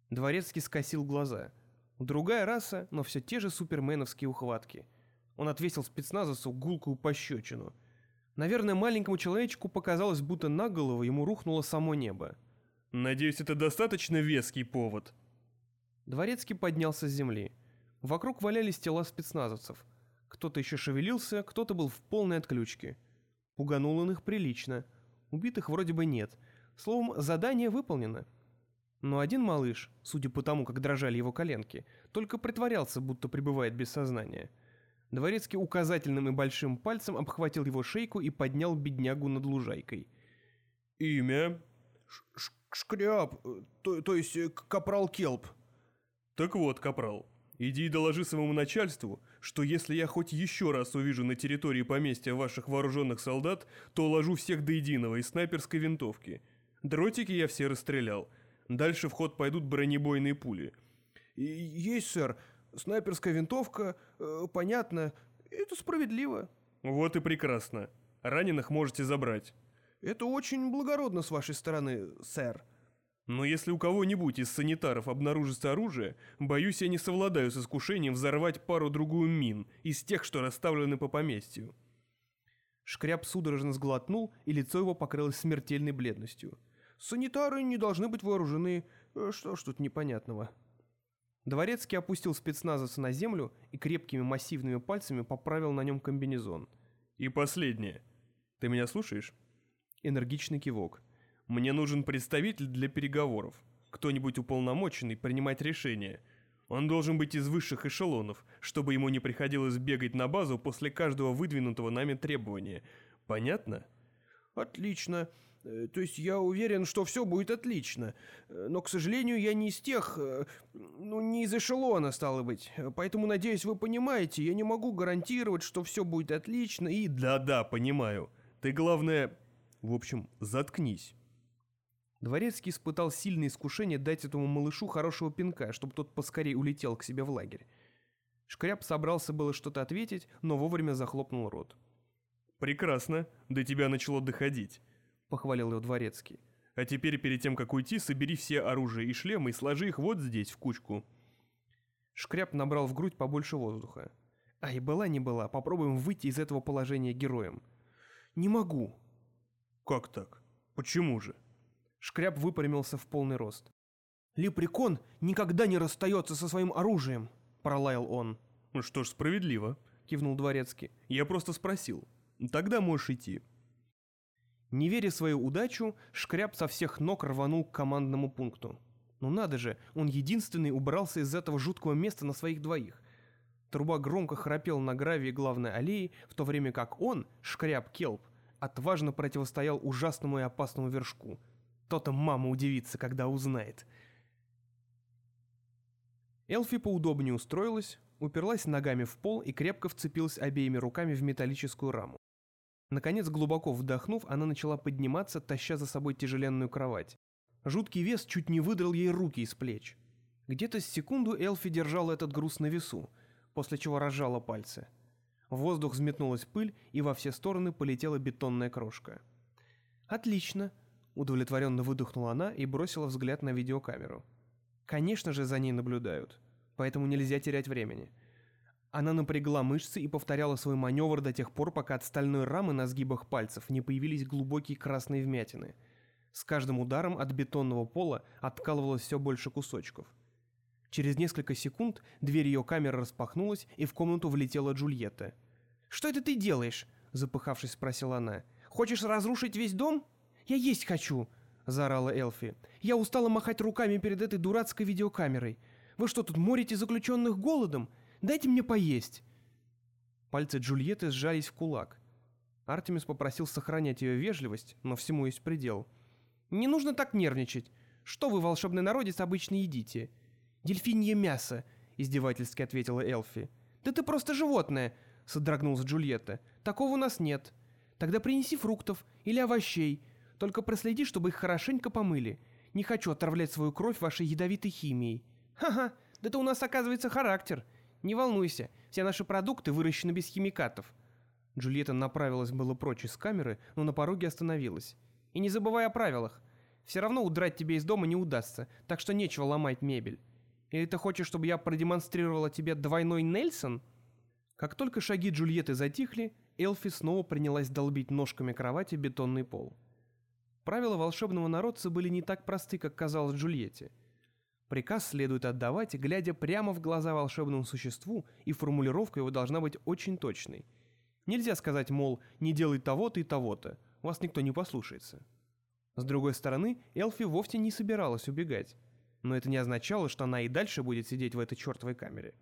Дворецкий скосил глаза – Другая раса, но все те же суперменовские ухватки. Он отвесил спецназовцу гулкую пощечину. Наверное, маленькому человечку показалось, будто на голову ему рухнуло само небо. «Надеюсь, это достаточно веский повод». Дворецкий поднялся с земли. Вокруг валялись тела спецназовцев. Кто-то еще шевелился, кто-то был в полной отключке. Пуганул он их прилично. Убитых вроде бы нет. Словом, задание выполнено. Но один малыш, судя по тому, как дрожали его коленки, только притворялся, будто пребывает без сознания. Дворецкий указательным и большим пальцем обхватил его шейку и поднял беднягу над лужайкой. «Имя?» Ш «Шкряб, то, то есть э, капрал Келп». «Так вот, капрал, иди и доложи своему начальству, что если я хоть еще раз увижу на территории поместья ваших вооруженных солдат, то уложу всех до единого из снайперской винтовки. Дротики я все расстрелял, Дальше в ход пойдут бронебойные пули. «Есть, сэр. Снайперская винтовка, э, понятно. Это справедливо». «Вот и прекрасно. Раненых можете забрать. Это очень благородно с вашей стороны, сэр. Но если у кого-нибудь из санитаров обнаружится оружие, боюсь, я не совладаю с искушением взорвать пару-другую мин из тех, что расставлены по поместью. Шкряб судорожно сглотнул, и лицо его покрылось смертельной бледностью. «Санитары не должны быть вооружены. Э, Что ж тут непонятного?» Дворецкий опустил спецназовца на землю и крепкими массивными пальцами поправил на нем комбинезон. И последнее. Ты меня слушаешь? Энергичный кивок. Мне нужен представитель для переговоров. Кто-нибудь уполномоченный принимать решения. Он должен быть из высших эшелонов, чтобы ему не приходилось бегать на базу после каждого выдвинутого нами требования. Понятно? «Отлично. Э, То есть я уверен, что все будет отлично. Э, Но, к сожалению, я не из тех... э, Ну, не из эшелона, стало быть. Поэтому, надеюсь, вы понимаете, я не могу гарантировать, что все будет отлично и... Да-да, понимаю. Ты, главное... В общем, заткнись. Дворецкий испытал сильное искушение дать этому малышу хорошего пинка, чтобы тот поскорее улетел к себе в лагерь. Шкряб собрался было что-то ответить, но вовремя захлопнул рот. Прекрасно, до тебя начало доходить. Похвалил его Дворецкий. А теперь перед тем, как уйти, собери все оружие и шлемы и сложи их вот здесь, в кучку. Шкряб набрал в грудь побольше воздуха. Ай, была не была, попробуем выйти из этого положения героем. Не могу. Как так? Почему же? Шкряб выпрямился в полный рост. «Лепрекон никогда не расстается со своим оружием!» – пролаял он. Ну что ж, справедливо, Кивнул Дворецкий. Я просто спросил. Тогда можешь идти. Не веря в свою удачу, Шкряб со всех ног рванул к командному пункту. Ну надо же, он единственный убрался из этого жуткого места на своих двоих. Труба громко храпела на гравии главной аллеи, в то время как он, Шкряб Келп, отважно противостоял ужасному и опасному вершку. То-то мама удивится, когда узнает. Элфи поудобнее устроилась, уперлась ногами в пол и крепко вцепилась обеими руками в металлическую раму. Наконец, глубоко вдохнув, она начала подниматься, таща за собой тяжеленную кровать. Жуткий вес чуть не выдрал ей руки из плеч. Где-то с секунду Элфи держала этот груз на весу, после чего разжала пальцы. В воздух взметнулась пыль, и во все стороны полетела бетонная крошка. «Отлично», — удовлетворенно выдохнула она и бросила взгляд на видеокамеру. «Конечно же, за ней наблюдают, поэтому нельзя терять времени». Она напрягла мышцы и повторяла свой маневр до тех пор, пока от стальной рамы на сгибах пальцев не появились глубокие красные вмятины. С каждым ударом от бетонного пола откалывалось все больше кусочков. Через несколько секунд дверь ее камеры распахнулась, и в комнату влетела Джульетта. «Что это ты делаешь?» – запыхавшись, спросила она. «Хочешь разрушить весь дом?» «Я есть хочу!» – заорала Элфи. «Я устала махать руками перед этой дурацкой видеокамерой. Вы что, тут морите заключенных голодом? Дайте мне поесть!» Пальцы Джульетты сжались в кулак. Артемис попросил сохранять ее вежливость, но всему есть предел. «Не нужно так нервничать. Что вы, волшебный народец, обычно едите?» «Дельфинье мясо», — издевательски ответила Элфи. «Да ты просто животное», — содрогнулась Джульетта. «Такого у нас нет. Тогда принеси фруктов или овощей. Только проследи, чтобы их хорошенько помыли. Не хочу отравлять свою кровь вашей ядовитой химией». «Ха-ха, да это у нас, оказывается, характер. Не волнуйся, все наши продукты выращены без химикатов». Джульетта направилась было прочь из камеры, но на пороге остановилась. «И не забывай о правилах. Все равно удрать тебе из дома не удастся, так что нечего ломать мебель. Или ты хочешь, чтобы я продемонстрировала тебе двойной Нельсон?» Как только шаги Джульетты затихли, Элфи снова принялась долбить ножками кровати бетонный пол. Правила волшебного народца были не так просты, как казалось Джульетте. Приказ следует отдавать, глядя прямо в глаза волшебному существу, и формулировка его должна быть очень точной. Нельзя сказать, мол, не делай того-то и того-то, вас никто не послушается. С другой стороны, Элфи вовсе не собиралась убегать. Но это не означало, что она и дальше будет сидеть в этой чертовой камере.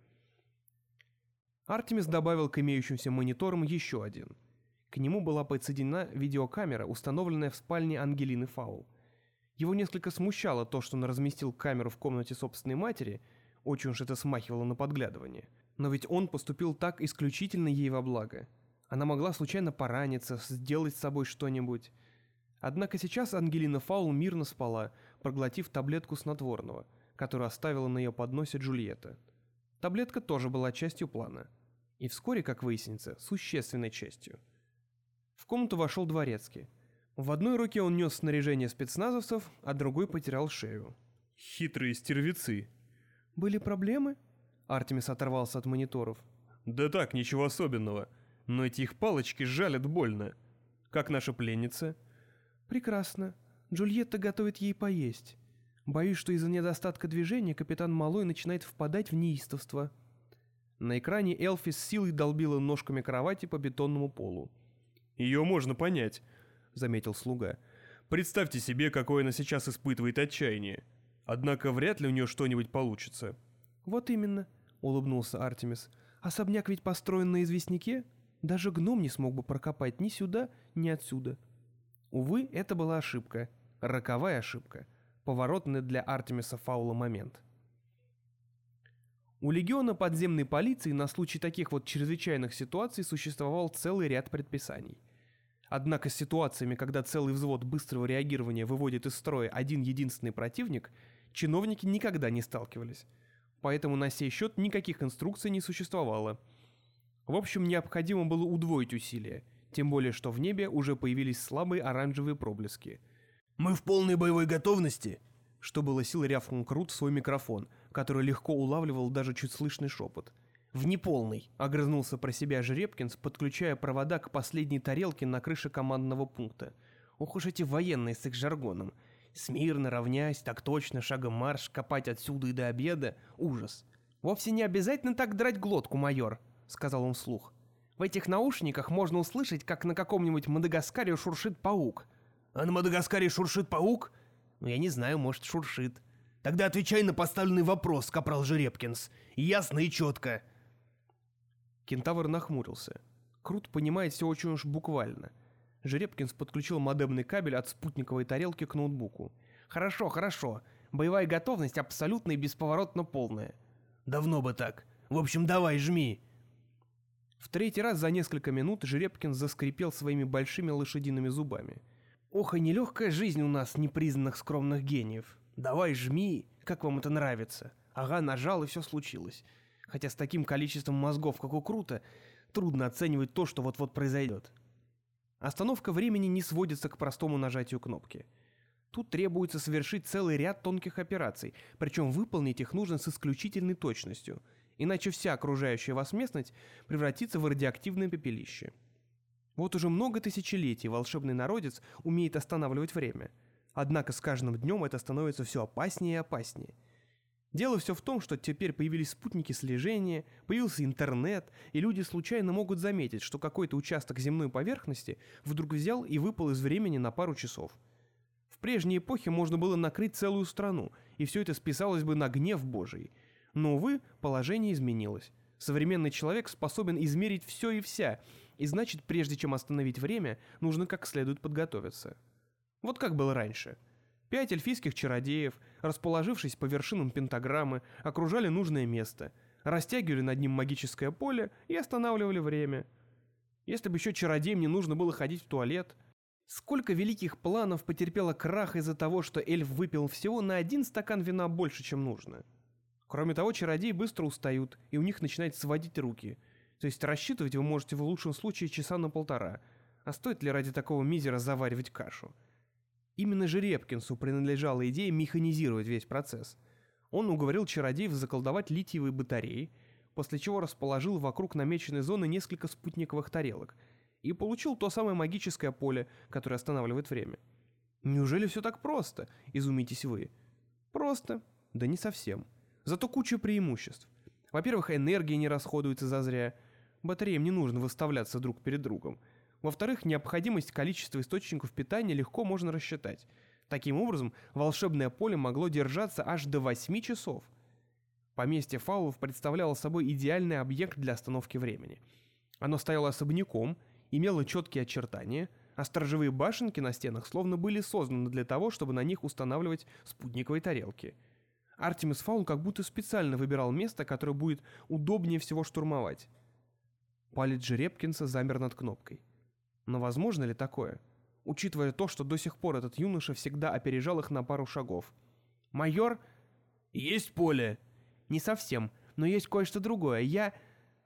Артемис добавил к имеющимся мониторам еще один. К нему была подсоединена видеокамера, установленная в спальне Ангелины Фаул. Его несколько смущало то, что он разместил камеру в комнате собственной матери, очень уж это смахивало на подглядывание. Но ведь он поступил так исключительно ей во благо. Она могла случайно пораниться, сделать с собой что-нибудь. Однако сейчас Ангелина Фаул мирно спала, проглотив таблетку снотворного, которую оставила на ее подносе Джульетта. Таблетка тоже была частью плана. И вскоре, как выяснится, существенной частью. В комнату вошел дворецкий. В одной руке он нес снаряжение спецназовцев, а другой потерял шею. Хитрые стервецы. «Были проблемы?» Артемис оторвался от мониторов. Да так, ничего особенного. Но эти их палочки жалят больно. Как наша пленница? «Прекрасно. Джульетта готовит ей поесть. Боюсь, что из-за недостатка движения капитан Малой начинает впадать в неистовство». На экране Элфи с силой долбила ножками кровати по бетонному полу. Ее можно понять, заметил слуга. Представьте себе, какое она сейчас испытывает отчаяние. Однако вряд ли у нее что-нибудь получится. Вот именно, улыбнулся Артемис. Особняк ведь построен на известняке. Даже гном не смог бы прокопать ни сюда, ни отсюда. Увы, это была ошибка. Роковая ошибка. Поворотный для Артемиса Фаула момент. У легиона подземной полиции на случай таких вот чрезвычайных ситуаций существовал целый ряд предписаний. Однако с ситуациями, когда целый взвод быстрого реагирования выводит из строя один единственный противник, чиновники никогда не сталкивались. Поэтому на сей счет никаких инструкций не существовало. В общем, необходимо было удвоить усилия, тем более что в небе уже появились слабые оранжевые проблески. «Мы в полной боевой готовности!» Что было сил рявкнул Крут в свой микрофон – который легко улавливал даже чуть слышный шепот. «В неполный», — огрызнулся про себя Жеребкинс, подключая провода к последней тарелке на крыше командного пункта. «Ох уж эти военные с их жаргоном. Смирно, равнясь, так точно, шагом марш, копать отсюда и до обеда. Ужас». «Вовсе не обязательно так драть глотку, майор», — сказал он вслух. «В этих наушниках можно услышать, как на каком-нибудь Мадагаскаре шуршит паук». «А на Мадагаскаре шуршит паук?» «Ну, я не знаю, может, шуршит». Тогда отвечай на поставленный вопрос, капрал Жеребкинс. Ясно и четко. Кентавр нахмурился. Крут понимает все очень уж буквально. Жеребкинс подключил модемный кабель от спутниковой тарелки к ноутбуку. «Хорошо, хорошо. Боевая готовность абсолютно и бесповоротно полная». «Давно бы так. В общем, давай, жми». В третий раз за несколько минут Жеребкин заскрипел своими большими лошадиными зубами. «Ох, и нелегкая жизнь у нас непризнанных скромных гениев. «Давай жми, как вам это нравится». Ага, нажал, и все случилось. Хотя с таким количеством мозгов, как у Крута, трудно оценивать то, что вот-вот произойдет. Остановка времени не сводится к простому нажатию кнопки. Тут требуется совершить целый ряд тонких операций, причем выполнить их нужно с исключительной точностью, иначе вся окружающая вас местность превратится в радиоактивное пепелище. Вот уже много тысячелетий волшебный народец умеет останавливать время – Однако с каждым днем это становится все опаснее и опаснее. Дело все в том, что теперь появились спутники слежения, появился интернет, и люди случайно могут заметить, что какой-то участок земной поверхности вдруг взял и выпал из времени на пару часов. В прежней эпохе можно было накрыть целую страну, и все это списалось бы на гнев Божий. Но, увы, положение изменилось. Современный человек способен измерить все и вся, и значит, прежде чем остановить время, нужно как следует подготовиться. Вот как было раньше. Пять эльфийских чародеев, расположившись по вершинам пентаграммы, окружали нужное место, растягивали над ним магическое поле и останавливали время. Если бы еще чародеям не нужно было ходить в туалет. Сколько великих планов потерпело крах из-за того, что эльф выпил всего на один стакан вина больше, чем нужно. Кроме того, чародеи быстро устают, и у них начинает сводить руки. То есть рассчитывать вы можете в лучшем случае часа на полтора. А стоит ли ради такого мизера заваривать кашу? Именно же Репкинсу принадлежала идея механизировать весь процесс. Он уговорил чародеев заколдовать литиевые батареи, после чего расположил вокруг намеченной зоны несколько спутниковых тарелок и получил то самое магическое поле, которое останавливает время. Неужели все так просто, изумитесь вы? Просто, да не совсем. Зато куча преимуществ. Во-первых, энергия не расходуется зазря. Батареям не нужно выставляться друг перед другом – во-вторых, необходимость количества источников питания легко можно рассчитать. Таким образом, волшебное поле могло держаться аж до 8 часов. Поместье фаулов представляло собой идеальный объект для остановки времени. Оно стояло особняком, имело четкие очертания, а сторожевые башенки на стенах словно были созданы для того, чтобы на них устанавливать спутниковые тарелки. Артемис Фаул как будто специально выбирал место, которое будет удобнее всего штурмовать. Палец Жеребкинса замер над кнопкой. Но возможно ли такое? Учитывая то, что до сих пор этот юноша всегда опережал их на пару шагов. «Майор?» «Есть поле?» «Не совсем, но есть кое-что другое. Я...»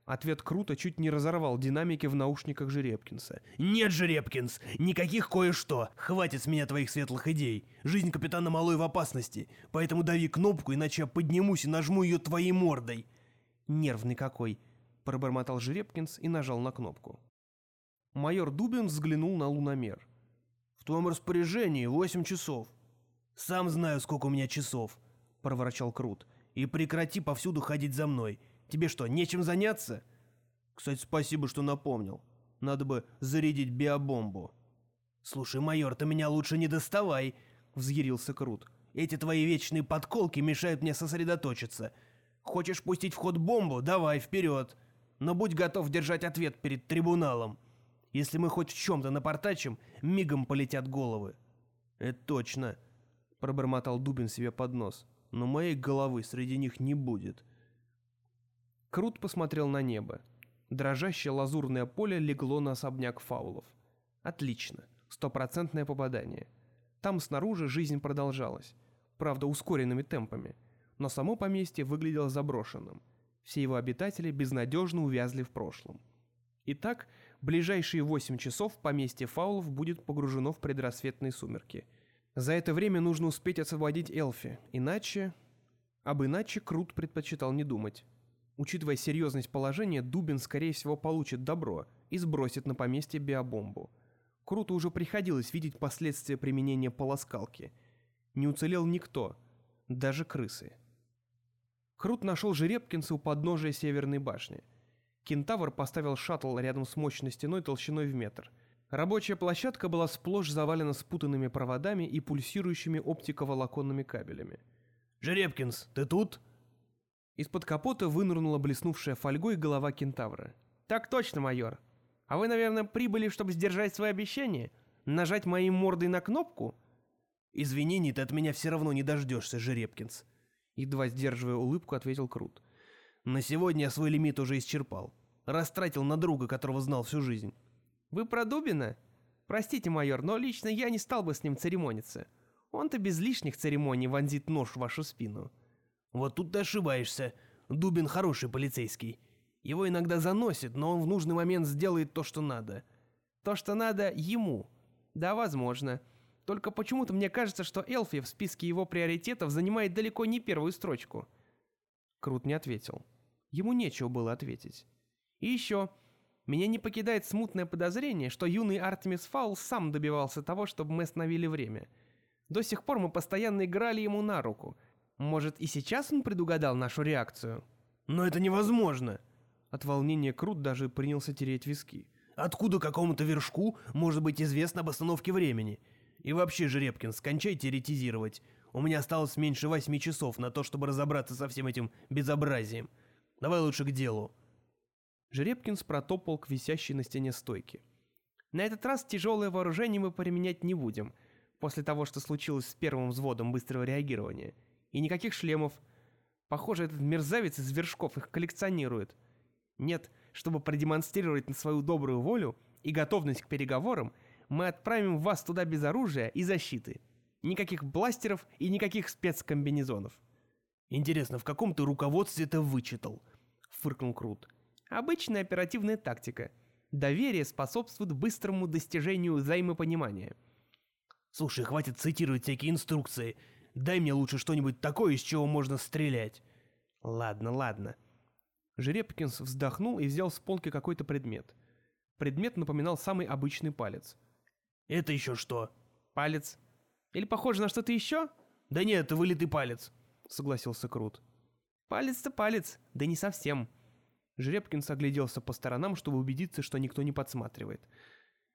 Ответ круто чуть не разорвал динамики в наушниках Жеребкинса. «Нет, Жеребкинс, никаких кое-что. Хватит с меня твоих светлых идей. Жизнь капитана Малой в опасности, поэтому дави кнопку, иначе я поднимусь и нажму ее твоей мордой». «Нервный какой», — пробормотал Жеребкинс и нажал на кнопку. Майор Дубин взглянул на луномер. «В твоем распоряжении восемь часов». «Сам знаю, сколько у меня часов», — проворчал Крут. «И прекрати повсюду ходить за мной. Тебе что, нечем заняться?» «Кстати, спасибо, что напомнил. Надо бы зарядить биобомбу». «Слушай, майор, ты меня лучше не доставай», — взъярился Крут. «Эти твои вечные подколки мешают мне сосредоточиться. Хочешь пустить в ход бомбу? Давай, вперед. Но будь готов держать ответ перед трибуналом. Если мы хоть в чем-то напортачим, мигом полетят головы». «Это точно», — пробормотал Дубин себе под нос. «Но моей головы среди них не будет». Крут посмотрел на небо. Дрожащее лазурное поле легло на особняк фаулов. Отлично. Стопроцентное попадание. Там снаружи жизнь продолжалась. Правда, ускоренными темпами. Но само поместье выглядело заброшенным. Все его обитатели безнадежно увязли в прошлом. Итак, ближайшие 8 часов поместье фаулов будет погружено в предрассветные сумерки. За это время нужно успеть освободить Элфи, иначе... Об иначе Крут предпочитал не думать. Учитывая серьезность положения, Дубин, скорее всего, получит добро и сбросит на поместье биобомбу. Круту уже приходилось видеть последствия применения полоскалки. Не уцелел никто, даже крысы. Крут нашел Жеребкинса у подножия Северной башни. Кентавр поставил шаттл рядом с мощной стеной толщиной в метр. Рабочая площадка была сплошь завалена спутанными проводами и пульсирующими оптиковолоконными кабелями. «Жеребкинс, ты тут?» Из-под капота вынырнула блеснувшая фольгой голова кентавра. «Так точно, майор. А вы, наверное, прибыли, чтобы сдержать свои обещания? Нажать моей мордой на кнопку?» «Извинений ты от меня все равно не дождешься, Жеребкинс», — едва сдерживая улыбку, ответил Крут. «На сегодня я свой лимит уже исчерпал. Растратил на друга, которого знал всю жизнь». «Вы про Дубина? Простите, майор, но лично я не стал бы с ним церемониться. Он-то без лишних церемоний вонзит нож в вашу спину». Вот тут ты ошибаешься. Дубин хороший полицейский. Его иногда заносит, но он в нужный момент сделает то, что надо. То, что надо ему. Да, возможно. Только почему-то мне кажется, что Элфи в списке его приоритетов занимает далеко не первую строчку. Крут не ответил. Ему нечего было ответить. И еще. Меня не покидает смутное подозрение, что юный Артемис Фаул сам добивался того, чтобы мы остановили время. До сих пор мы постоянно играли ему на руку — может, и сейчас он предугадал нашу реакцию? Но это невозможно. От волнения Крут даже принялся тереть виски. Откуда какому-то вершку может быть известно об остановке времени? И вообще, Жеребкин, скончай теоретизировать. У меня осталось меньше восьми часов на то, чтобы разобраться со всем этим безобразием. Давай лучше к делу. Жеребкинс протопал к висящей на стене стойке. На этот раз тяжелое вооружение мы применять не будем, после того, что случилось с первым взводом быстрого реагирования — и никаких шлемов. Похоже, этот мерзавец из вершков их коллекционирует. Нет, чтобы продемонстрировать на свою добрую волю и готовность к переговорам, мы отправим вас туда без оружия и защиты. Никаких бластеров и никаких спецкомбинезонов. Интересно, в каком ты руководстве это вычитал? Фыркнул Крут. Обычная оперативная тактика. Доверие способствует быстрому достижению взаимопонимания. Слушай, хватит цитировать всякие инструкции. Дай мне лучше что-нибудь такое, из чего можно стрелять». «Ладно, ладно». Жеребкинс вздохнул и взял с полки какой-то предмет. Предмет напоминал самый обычный палец. «Это еще что?» «Палец. Или похоже на что-то еще?» «Да нет, это вылитый палец», — согласился Крут. «Палец-то палец, да не совсем». Жеребкинс огляделся по сторонам, чтобы убедиться, что никто не подсматривает.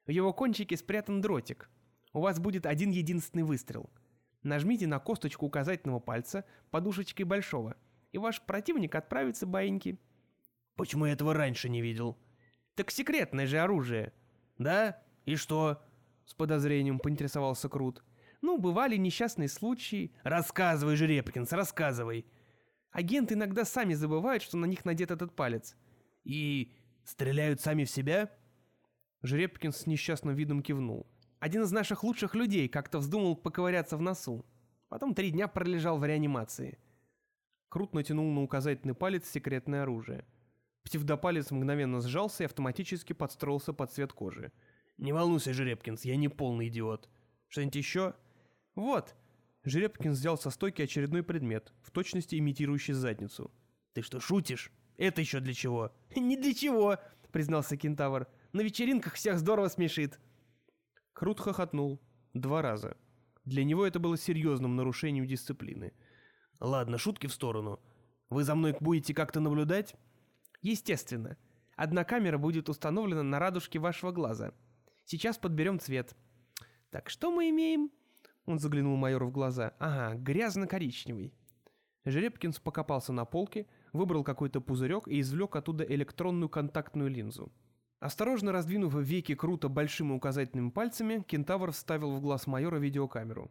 В его кончике спрятан дротик. У вас будет один единственный выстрел — Нажмите на косточку указательного пальца подушечкой большого, и ваш противник отправится баиньки. Почему я этого раньше не видел? Так секретное же оружие. Да? И что? С подозрением поинтересовался Крут. Ну, бывали несчастные случаи. Рассказывай же, Репкинс, рассказывай. Агенты иногда сами забывают, что на них надет этот палец. И стреляют сами в себя? Жеребкин с несчастным видом кивнул. Один из наших лучших людей как-то вздумал поковыряться в носу. Потом три дня пролежал в реанимации. Крут натянул на указательный палец секретное оружие. Стивдопалец мгновенно сжался и автоматически подстроился под цвет кожи. «Не волнуйся, Жеребкинс, я не полный идиот. Что-нибудь еще?» «Вот». Жеребкинс взял со стойки очередной предмет, в точности имитирующий задницу. «Ты что, шутишь? Это еще для чего?» «Не для чего», — признался кентавр. «На вечеринках всех здорово смешит». Крут хохотнул. Два раза. Для него это было серьезным нарушением дисциплины. «Ладно, шутки в сторону. Вы за мной будете как-то наблюдать?» «Естественно. Одна камера будет установлена на радужке вашего глаза. Сейчас подберем цвет. Так, что мы имеем?» Он заглянул майору в глаза. «Ага, грязно-коричневый». Жеребкинс покопался на полке, выбрал какой-то пузырек и извлек оттуда электронную контактную линзу. Осторожно раздвинув веки круто большим и указательными пальцами, кентавр вставил в глаз майора видеокамеру.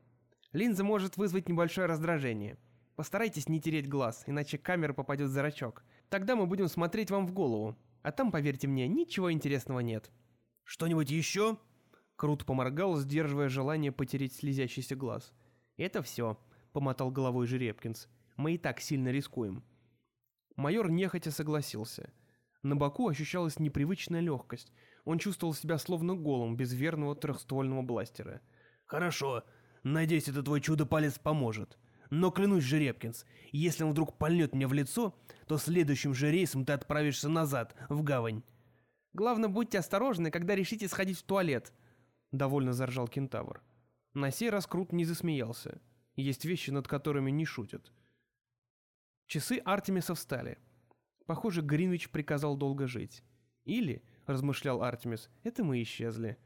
«Линза может вызвать небольшое раздражение. Постарайтесь не тереть глаз, иначе камера попадет в зрачок. Тогда мы будем смотреть вам в голову. А там, поверьте мне, ничего интересного нет». «Что-нибудь еще?» Крут поморгал, сдерживая желание потереть слезящийся глаз. «Это все», — помотал головой Жеребкинс. «Мы и так сильно рискуем». Майор нехотя согласился. На боку ощущалась непривычная легкость. Он чувствовал себя словно голым, без верного трехствольного бластера. «Хорошо. Надеюсь, это твой чудо-палец поможет. Но клянусь, Жеребкинс, если он вдруг пальнет мне в лицо, то следующим же рейсом ты отправишься назад, в гавань». «Главное, будьте осторожны, когда решите сходить в туалет», — довольно заржал кентавр. На сей раз Крут не засмеялся. Есть вещи, над которыми не шутят. Часы Артемиса встали. Похоже, Гринвич приказал долго жить. Или, размышлял Артемис, это мы исчезли.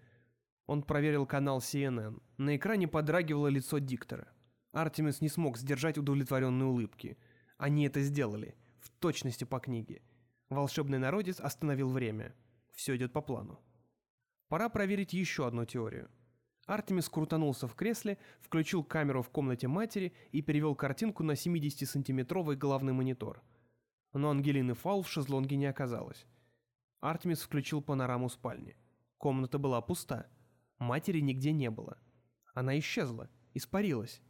Он проверил канал CNN. На экране подрагивало лицо диктора. Артемис не смог сдержать удовлетворенной улыбки. Они это сделали. В точности по книге. Волшебный народец остановил время. Все идет по плану. Пора проверить еще одну теорию. Артемис крутанулся в кресле, включил камеру в комнате матери и перевел картинку на 70-сантиметровый главный монитор – но Ангелины Фаул в шезлонге не оказалось. Артемис включил панораму спальни. Комната была пуста. Матери нигде не было. Она исчезла, испарилась.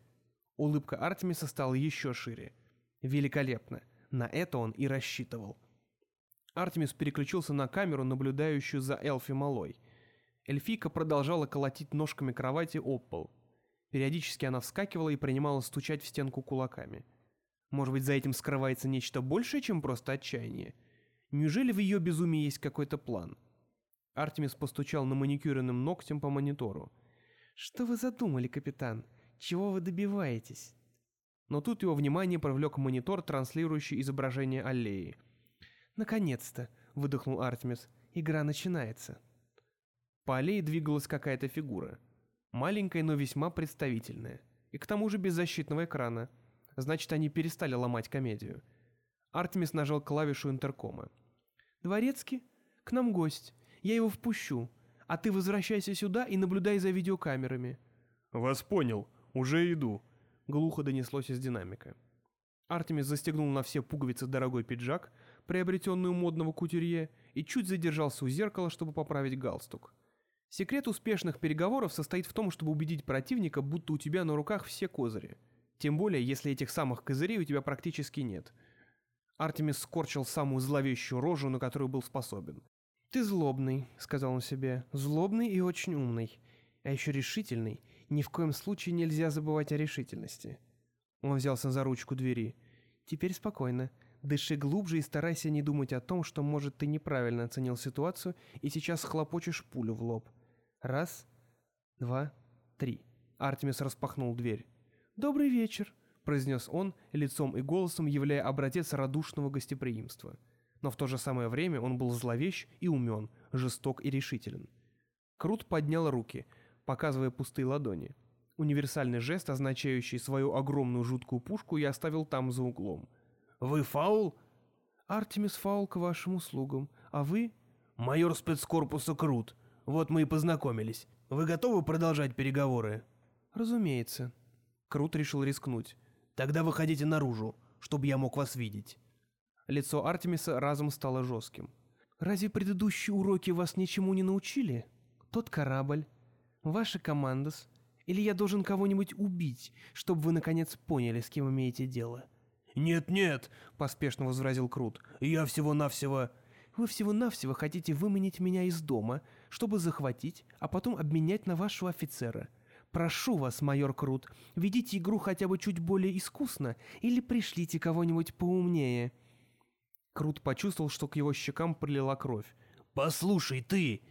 Улыбка Артемиса стала еще шире. Великолепно. На это он и рассчитывал. Артемис переключился на камеру, наблюдающую за Элфи Малой. Эльфийка продолжала колотить ножками кровати об пол. Периодически она вскакивала и принимала стучать в стенку кулаками. Может быть, за этим скрывается нечто большее, чем просто отчаяние? Неужели в ее безумии есть какой-то план? Артемис постучал на маникюренным ногтем по монитору. «Что вы задумали, капитан? Чего вы добиваетесь?» Но тут его внимание привлек монитор, транслирующий изображение аллеи. «Наконец-то!» — выдохнул Артемис. «Игра начинается». По аллее двигалась какая-то фигура. Маленькая, но весьма представительная. И к тому же без защитного экрана — Значит, они перестали ломать комедию. Артемис нажал клавишу интеркома. «Дворецкий? К нам гость. Я его впущу. А ты возвращайся сюда и наблюдай за видеокамерами». «Вас понял. Уже иду», — глухо донеслось из динамика. Артемис застегнул на все пуговицы дорогой пиджак, приобретенный у модного кутюрье, и чуть задержался у зеркала, чтобы поправить галстук. Секрет успешных переговоров состоит в том, чтобы убедить противника, будто у тебя на руках все козыри — тем более, если этих самых козырей у тебя практически нет. Артемис скорчил самую зловещую рожу, на которую был способен. «Ты злобный», — сказал он себе, — «злобный и очень умный. А еще решительный. Ни в коем случае нельзя забывать о решительности». Он взялся за ручку двери. «Теперь спокойно. Дыши глубже и старайся не думать о том, что, может, ты неправильно оценил ситуацию и сейчас хлопочешь пулю в лоб. Раз, два, три». Артемис распахнул дверь. «Добрый вечер», — произнес он, лицом и голосом являя образец радушного гостеприимства. Но в то же самое время он был зловещ и умен, жесток и решителен. Крут поднял руки, показывая пустые ладони. Универсальный жест, означающий свою огромную жуткую пушку, я оставил там за углом. «Вы фаул?» «Артемис Фаул к вашим услугам. А вы?» «Майор спецкорпуса Крут. Вот мы и познакомились. Вы готовы продолжать переговоры?» «Разумеется», Крут решил рискнуть. «Тогда выходите наружу, чтобы я мог вас видеть». Лицо Артемиса разом стало жестким. «Разве предыдущие уроки вас ничему не научили? Тот корабль, ваша командос, или я должен кого-нибудь убить, чтобы вы наконец поняли, с кем имеете дело?» «Нет-нет», — поспешно возразил Крут, — «я всего-навсего...» Вы всего-навсего хотите выманить меня из дома, чтобы захватить, а потом обменять на вашего офицера. Прошу вас, майор Крут, ведите игру хотя бы чуть более искусно или пришлите кого-нибудь поумнее». Крут почувствовал, что к его щекам прилила кровь. «Послушай, ты!»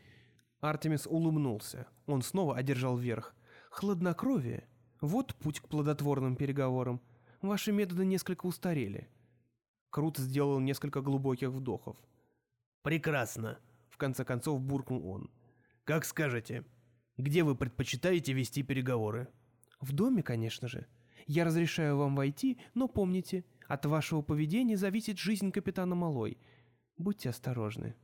Артемис улыбнулся. Он снова одержал верх. «Хладнокровие? Вот путь к плодотворным переговорам. Ваши методы несколько устарели». Крут сделал несколько глубоких вдохов. «Прекрасно», — В конце концов буркнул он. «Как скажете. Где вы предпочитаете вести переговоры?» «В доме, конечно же. Я разрешаю вам войти, но помните, от вашего поведения зависит жизнь капитана Малой. Будьте осторожны».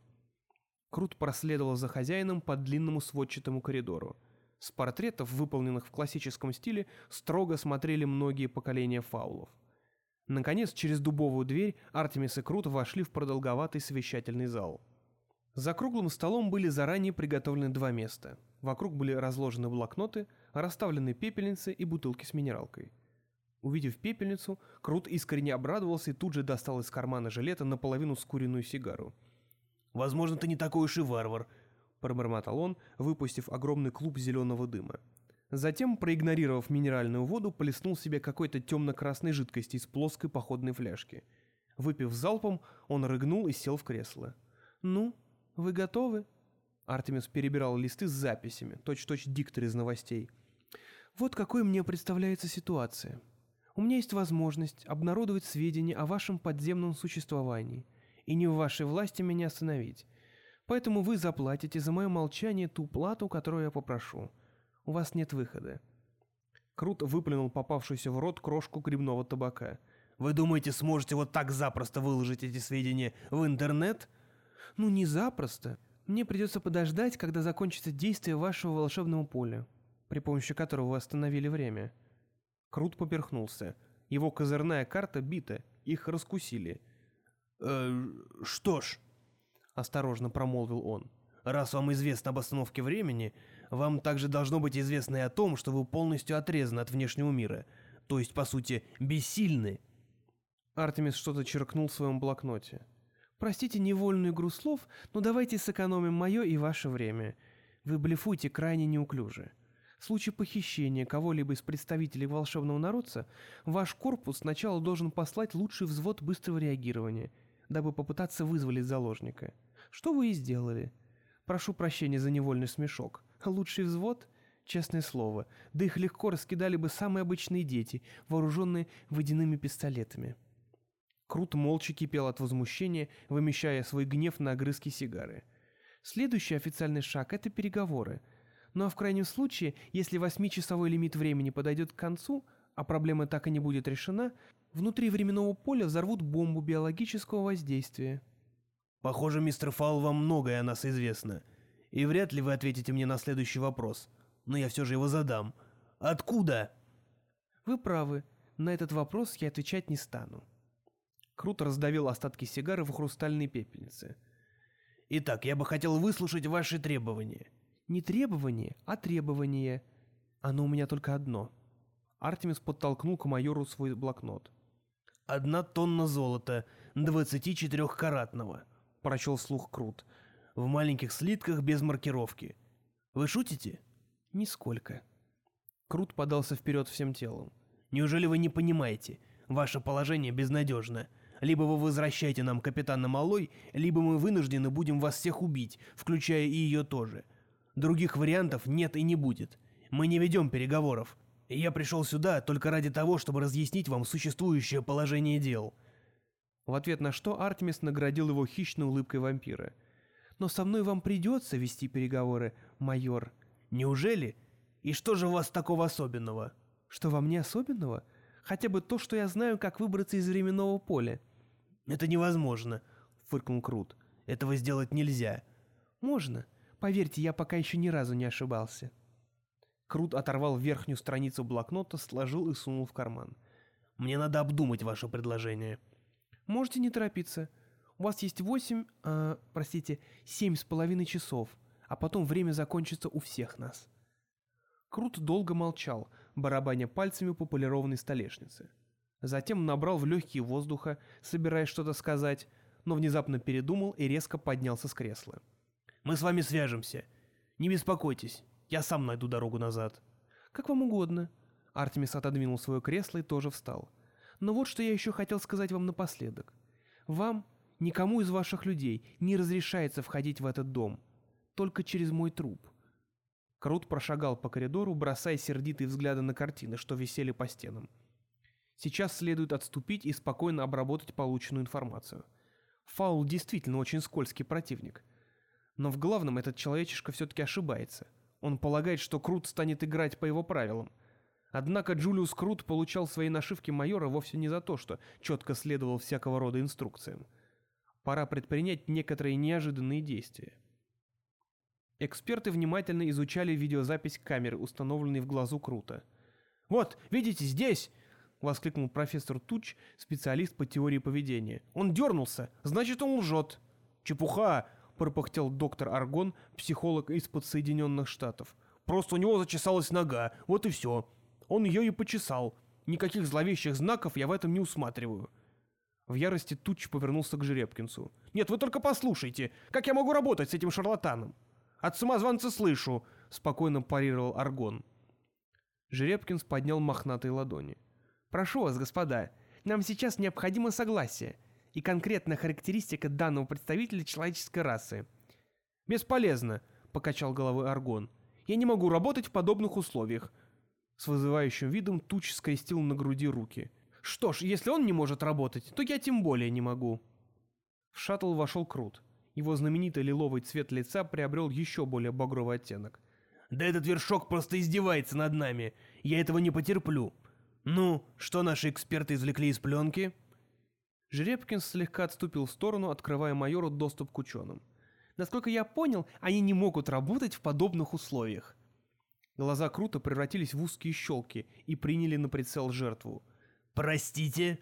Крут проследовал за хозяином по длинному сводчатому коридору. С портретов, выполненных в классическом стиле, строго смотрели многие поколения фаулов. Наконец, через дубовую дверь Артемис и Крут вошли в продолговатый совещательный зал. За круглым столом были заранее приготовлены два места. Вокруг были разложены блокноты, расставлены пепельницы и бутылки с минералкой. Увидев пепельницу, Крут искренне обрадовался и тут же достал из кармана жилета наполовину скуренную сигару. «Возможно, ты не такой уж и варвар», — пробормотал он, выпустив огромный клуб зеленого дыма. Затем, проигнорировав минеральную воду, плеснул себе какой-то темно-красной жидкости из плоской походной фляжки. Выпив залпом, он рыгнул и сел в кресло. «Ну, вы готовы?» Артемис перебирал листы с записями, точь-точь диктор из новостей. «Вот какой мне представляется ситуация. У меня есть возможность обнародовать сведения о вашем подземном существовании, и не в вашей власти меня остановить. Поэтому вы заплатите за мое молчание ту плату, которую я попрошу. У вас нет выхода». Крут выплюнул попавшуюся в рот крошку грибного табака. «Вы думаете, сможете вот так запросто выложить эти сведения в интернет?» «Ну, не запросто. Мне придется подождать, когда закончится действие вашего волшебного поля, при помощи которого вы остановили время». Крут поперхнулся. Его козырная карта бита, их раскусили. «Э, что ж», — осторожно промолвил он, — «раз вам известно об остановке времени, вам также должно быть известно и о том, что вы полностью отрезаны от внешнего мира, то есть, по сути, бессильны». Артемис что-то черкнул в своем блокноте. «Простите невольную игру слов, но давайте сэкономим мое и ваше время. Вы блефуете крайне неуклюже. В случае похищения кого-либо из представителей волшебного народца, ваш корпус сначала должен послать лучший взвод быстрого реагирования, дабы попытаться вызволить заложника. Что вы и сделали. Прошу прощения за невольный смешок. Лучший взвод? Честное слово, да их легко раскидали бы самые обычные дети, вооруженные водяными пистолетами». Крут молча кипел от возмущения, вымещая свой гнев на огрызки сигары. Следующий официальный шаг — это переговоры. Ну а в крайнем случае, если восьмичасовой лимит времени подойдет к концу, а проблема так и не будет решена, внутри временного поля взорвут бомбу биологического воздействия. «Похоже, мистер Фаул, вам многое о нас известно. И вряд ли вы ответите мне на следующий вопрос. Но я все же его задам. Откуда?» Вы правы. На этот вопрос я отвечать не стану. Крут раздавил остатки сигары в хрустальной пепельнице. «Итак, я бы хотел выслушать ваши требования». Не требование, а требование. Оно у меня только одно. Артемис подтолкнул к майору свой блокнот. «Одна тонна золота, 24-каратного», — прочел слух Крут. «В маленьких слитках без маркировки. Вы шутите?» «Нисколько». Крут подался вперед всем телом. «Неужели вы не понимаете? Ваше положение безнадежно. Либо вы возвращаете нам капитана Малой, либо мы вынуждены будем вас всех убить, включая и ее тоже. Других вариантов нет и не будет. Мы не ведем переговоров. Я пришел сюда только ради того, чтобы разъяснить вам существующее положение дел». В ответ на что Артемис наградил его хищной улыбкой вампира. «Но со мной вам придется вести переговоры, майор». «Неужели? И что же у вас такого особенного?» «Что во мне особенного? Хотя бы то, что я знаю, как выбраться из временного поля». «Это невозможно», — фыркнул Крут. «Этого сделать нельзя». «Можно. Поверьте, я пока еще ни разу не ошибался». Крут оторвал верхнюю страницу блокнота, сложил и сунул в карман. «Мне надо обдумать ваше предложение». «Можете не торопиться. У вас есть восемь, э, простите, семь с половиной часов, а потом время закончится у всех нас». Крут долго молчал, барабаня пальцами по полированной столешнице. Затем набрал в легкие воздуха, собираясь что-то сказать, но внезапно передумал и резко поднялся с кресла. «Мы с вами свяжемся. Не беспокойтесь, я сам найду дорогу назад». «Как вам угодно». Артемис отодвинул свое кресло и тоже встал. «Но вот что я еще хотел сказать вам напоследок. Вам, никому из ваших людей, не разрешается входить в этот дом. Только через мой труп». Крут прошагал по коридору, бросая сердитые взгляды на картины, что висели по стенам. Сейчас следует отступить и спокойно обработать полученную информацию. Фаул действительно очень скользкий противник. Но в главном этот человечишка все-таки ошибается. Он полагает, что Крут станет играть по его правилам. Однако Джулиус Крут получал свои нашивки майора вовсе не за то, что четко следовал всякого рода инструкциям. Пора предпринять некоторые неожиданные действия. Эксперты внимательно изучали видеозапись камеры, установленной в глазу Крута. «Вот, видите, здесь!» — воскликнул профессор Туч, специалист по теории поведения. «Он дернулся, значит, он лжет!» «Чепуха!» — пропыхтел доктор Аргон, психолог из Подсоединенных Штатов. «Просто у него зачесалась нога, вот и все. Он ее и почесал. Никаких зловещих знаков я в этом не усматриваю». В ярости Туч повернулся к Жеребкинсу. «Нет, вы только послушайте, как я могу работать с этим шарлатаном? От самозванца слышу!» — спокойно парировал Аргон. Жеребкинс поднял мохнатые ладони. Прошу вас, господа, нам сейчас необходимо согласие и конкретная характеристика данного представителя человеческой расы. Бесполезно, покачал головой Аргон. Я не могу работать в подобных условиях. С вызывающим видом Туч скрестил на груди руки. Что ж, если он не может работать, то я тем более не могу. В шаттл вошел Крут. Его знаменитый лиловый цвет лица приобрел еще более багровый оттенок. «Да этот вершок просто издевается над нами. Я этого не потерплю. «Ну, что наши эксперты извлекли из пленки?» Жеребкин слегка отступил в сторону, открывая майору доступ к ученым. «Насколько я понял, они не могут работать в подобных условиях». Глаза Круто превратились в узкие щелки и приняли на прицел жертву. «Простите?»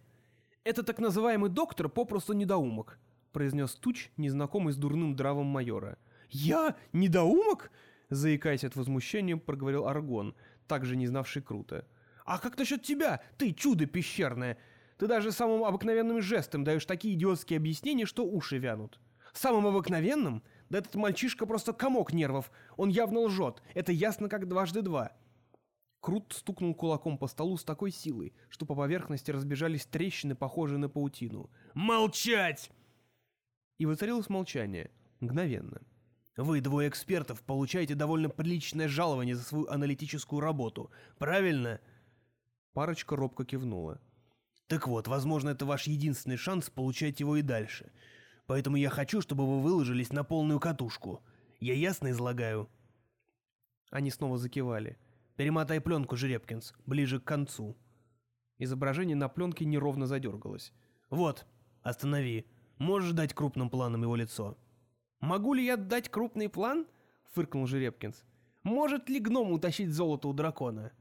«Это так называемый доктор попросту недоумок», — произнес Туч, незнакомый с дурным дравом майора. «Я недоумок?» — заикаясь от возмущения, проговорил Аргон, также не знавший Круто. А как насчет тебя, ты чудо пещерное? Ты даже самым обыкновенным жестом даешь такие идиотские объяснения, что уши вянут. Самым обыкновенным? Да этот мальчишка просто комок нервов. Он явно лжет. Это ясно как дважды два. Крут стукнул кулаком по столу с такой силой, что по поверхности разбежались трещины, похожие на паутину. «Молчать!» И воцарилось молчание. Мгновенно. «Вы, двое экспертов, получаете довольно приличное жалование за свою аналитическую работу. Правильно?» Парочка робко кивнула. «Так вот, возможно, это ваш единственный шанс получать его и дальше. Поэтому я хочу, чтобы вы выложились на полную катушку. Я ясно излагаю?» Они снова закивали. «Перемотай пленку, Жеребкинс, ближе к концу». Изображение на пленке неровно задергалось. «Вот, останови. Можешь дать крупным планом его лицо?» «Могу ли я дать крупный план?» — фыркнул Жеребкинс. «Может ли гном утащить золото у дракона?»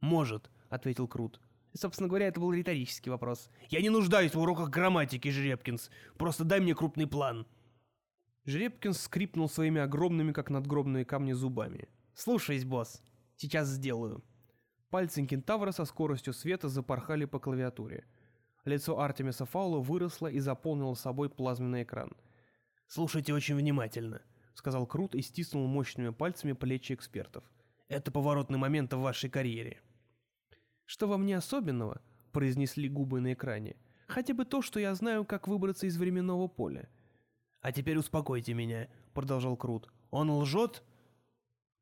«Может. — ответил Крут. Собственно говоря, это был риторический вопрос. «Я не нуждаюсь в уроках грамматики, Жеребкинс. Просто дай мне крупный план». Жеребкинс скрипнул своими огромными, как надгробные камни, зубами. «Слушаюсь, босс. Сейчас сделаю». Пальцы кентавра со скоростью света запорхали по клавиатуре. Лицо Артемиса Фаула выросло и заполнило собой плазменный экран. «Слушайте очень внимательно», — сказал Крут и стиснул мощными пальцами плечи экспертов. «Это поворотный момент в вашей карьере». «Что во мне особенного?» — произнесли губы на экране. «Хотя бы то, что я знаю, как выбраться из временного поля». «А теперь успокойте меня», — продолжал Крут. «Он лжет?»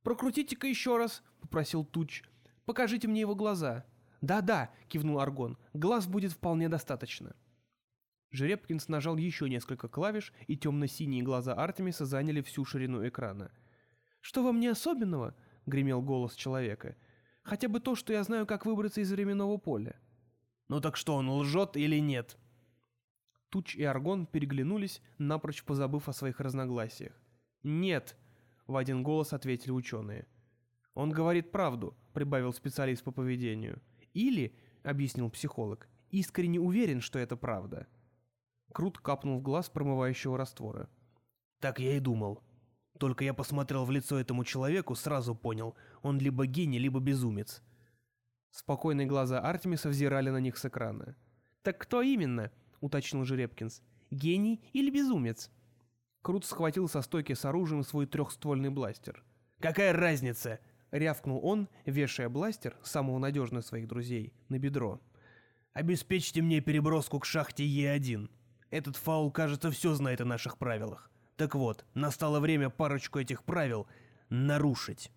«Прокрутите-ка еще раз», — попросил Туч. «Покажите мне его глаза». «Да-да», — кивнул Аргон, — «глаз будет вполне достаточно». Жеребкинс нажал еще несколько клавиш, и темно-синие глаза Артемиса заняли всю ширину экрана. «Что во мне особенного?» — гремел голос человека. Хотя бы то, что я знаю, как выбраться из временного поля. Ну так что, он лжет или нет? Туч и Аргон переглянулись, напрочь позабыв о своих разногласиях. «Нет», — в один голос ответили ученые. «Он говорит правду», — прибавил специалист по поведению. «Или», — объяснил психолог, — «искренне уверен, что это правда». Крут капнул в глаз промывающего раствора. «Так я и думал», только я посмотрел в лицо этому человеку, сразу понял, он либо гений, либо безумец. Спокойные глаза Артемиса взирали на них с экрана. «Так кто именно?» — уточнил Жеребкинс. гений или безумец?» Крут схватил со стойки с оружием свой трехствольный бластер. «Какая разница?» — рявкнул он, вешая бластер, самого надежного своих друзей, на бедро. «Обеспечьте мне переброску к шахте Е1. Этот фаул, кажется, все знает о наших правилах. Так вот, настало время парочку этих правил нарушить».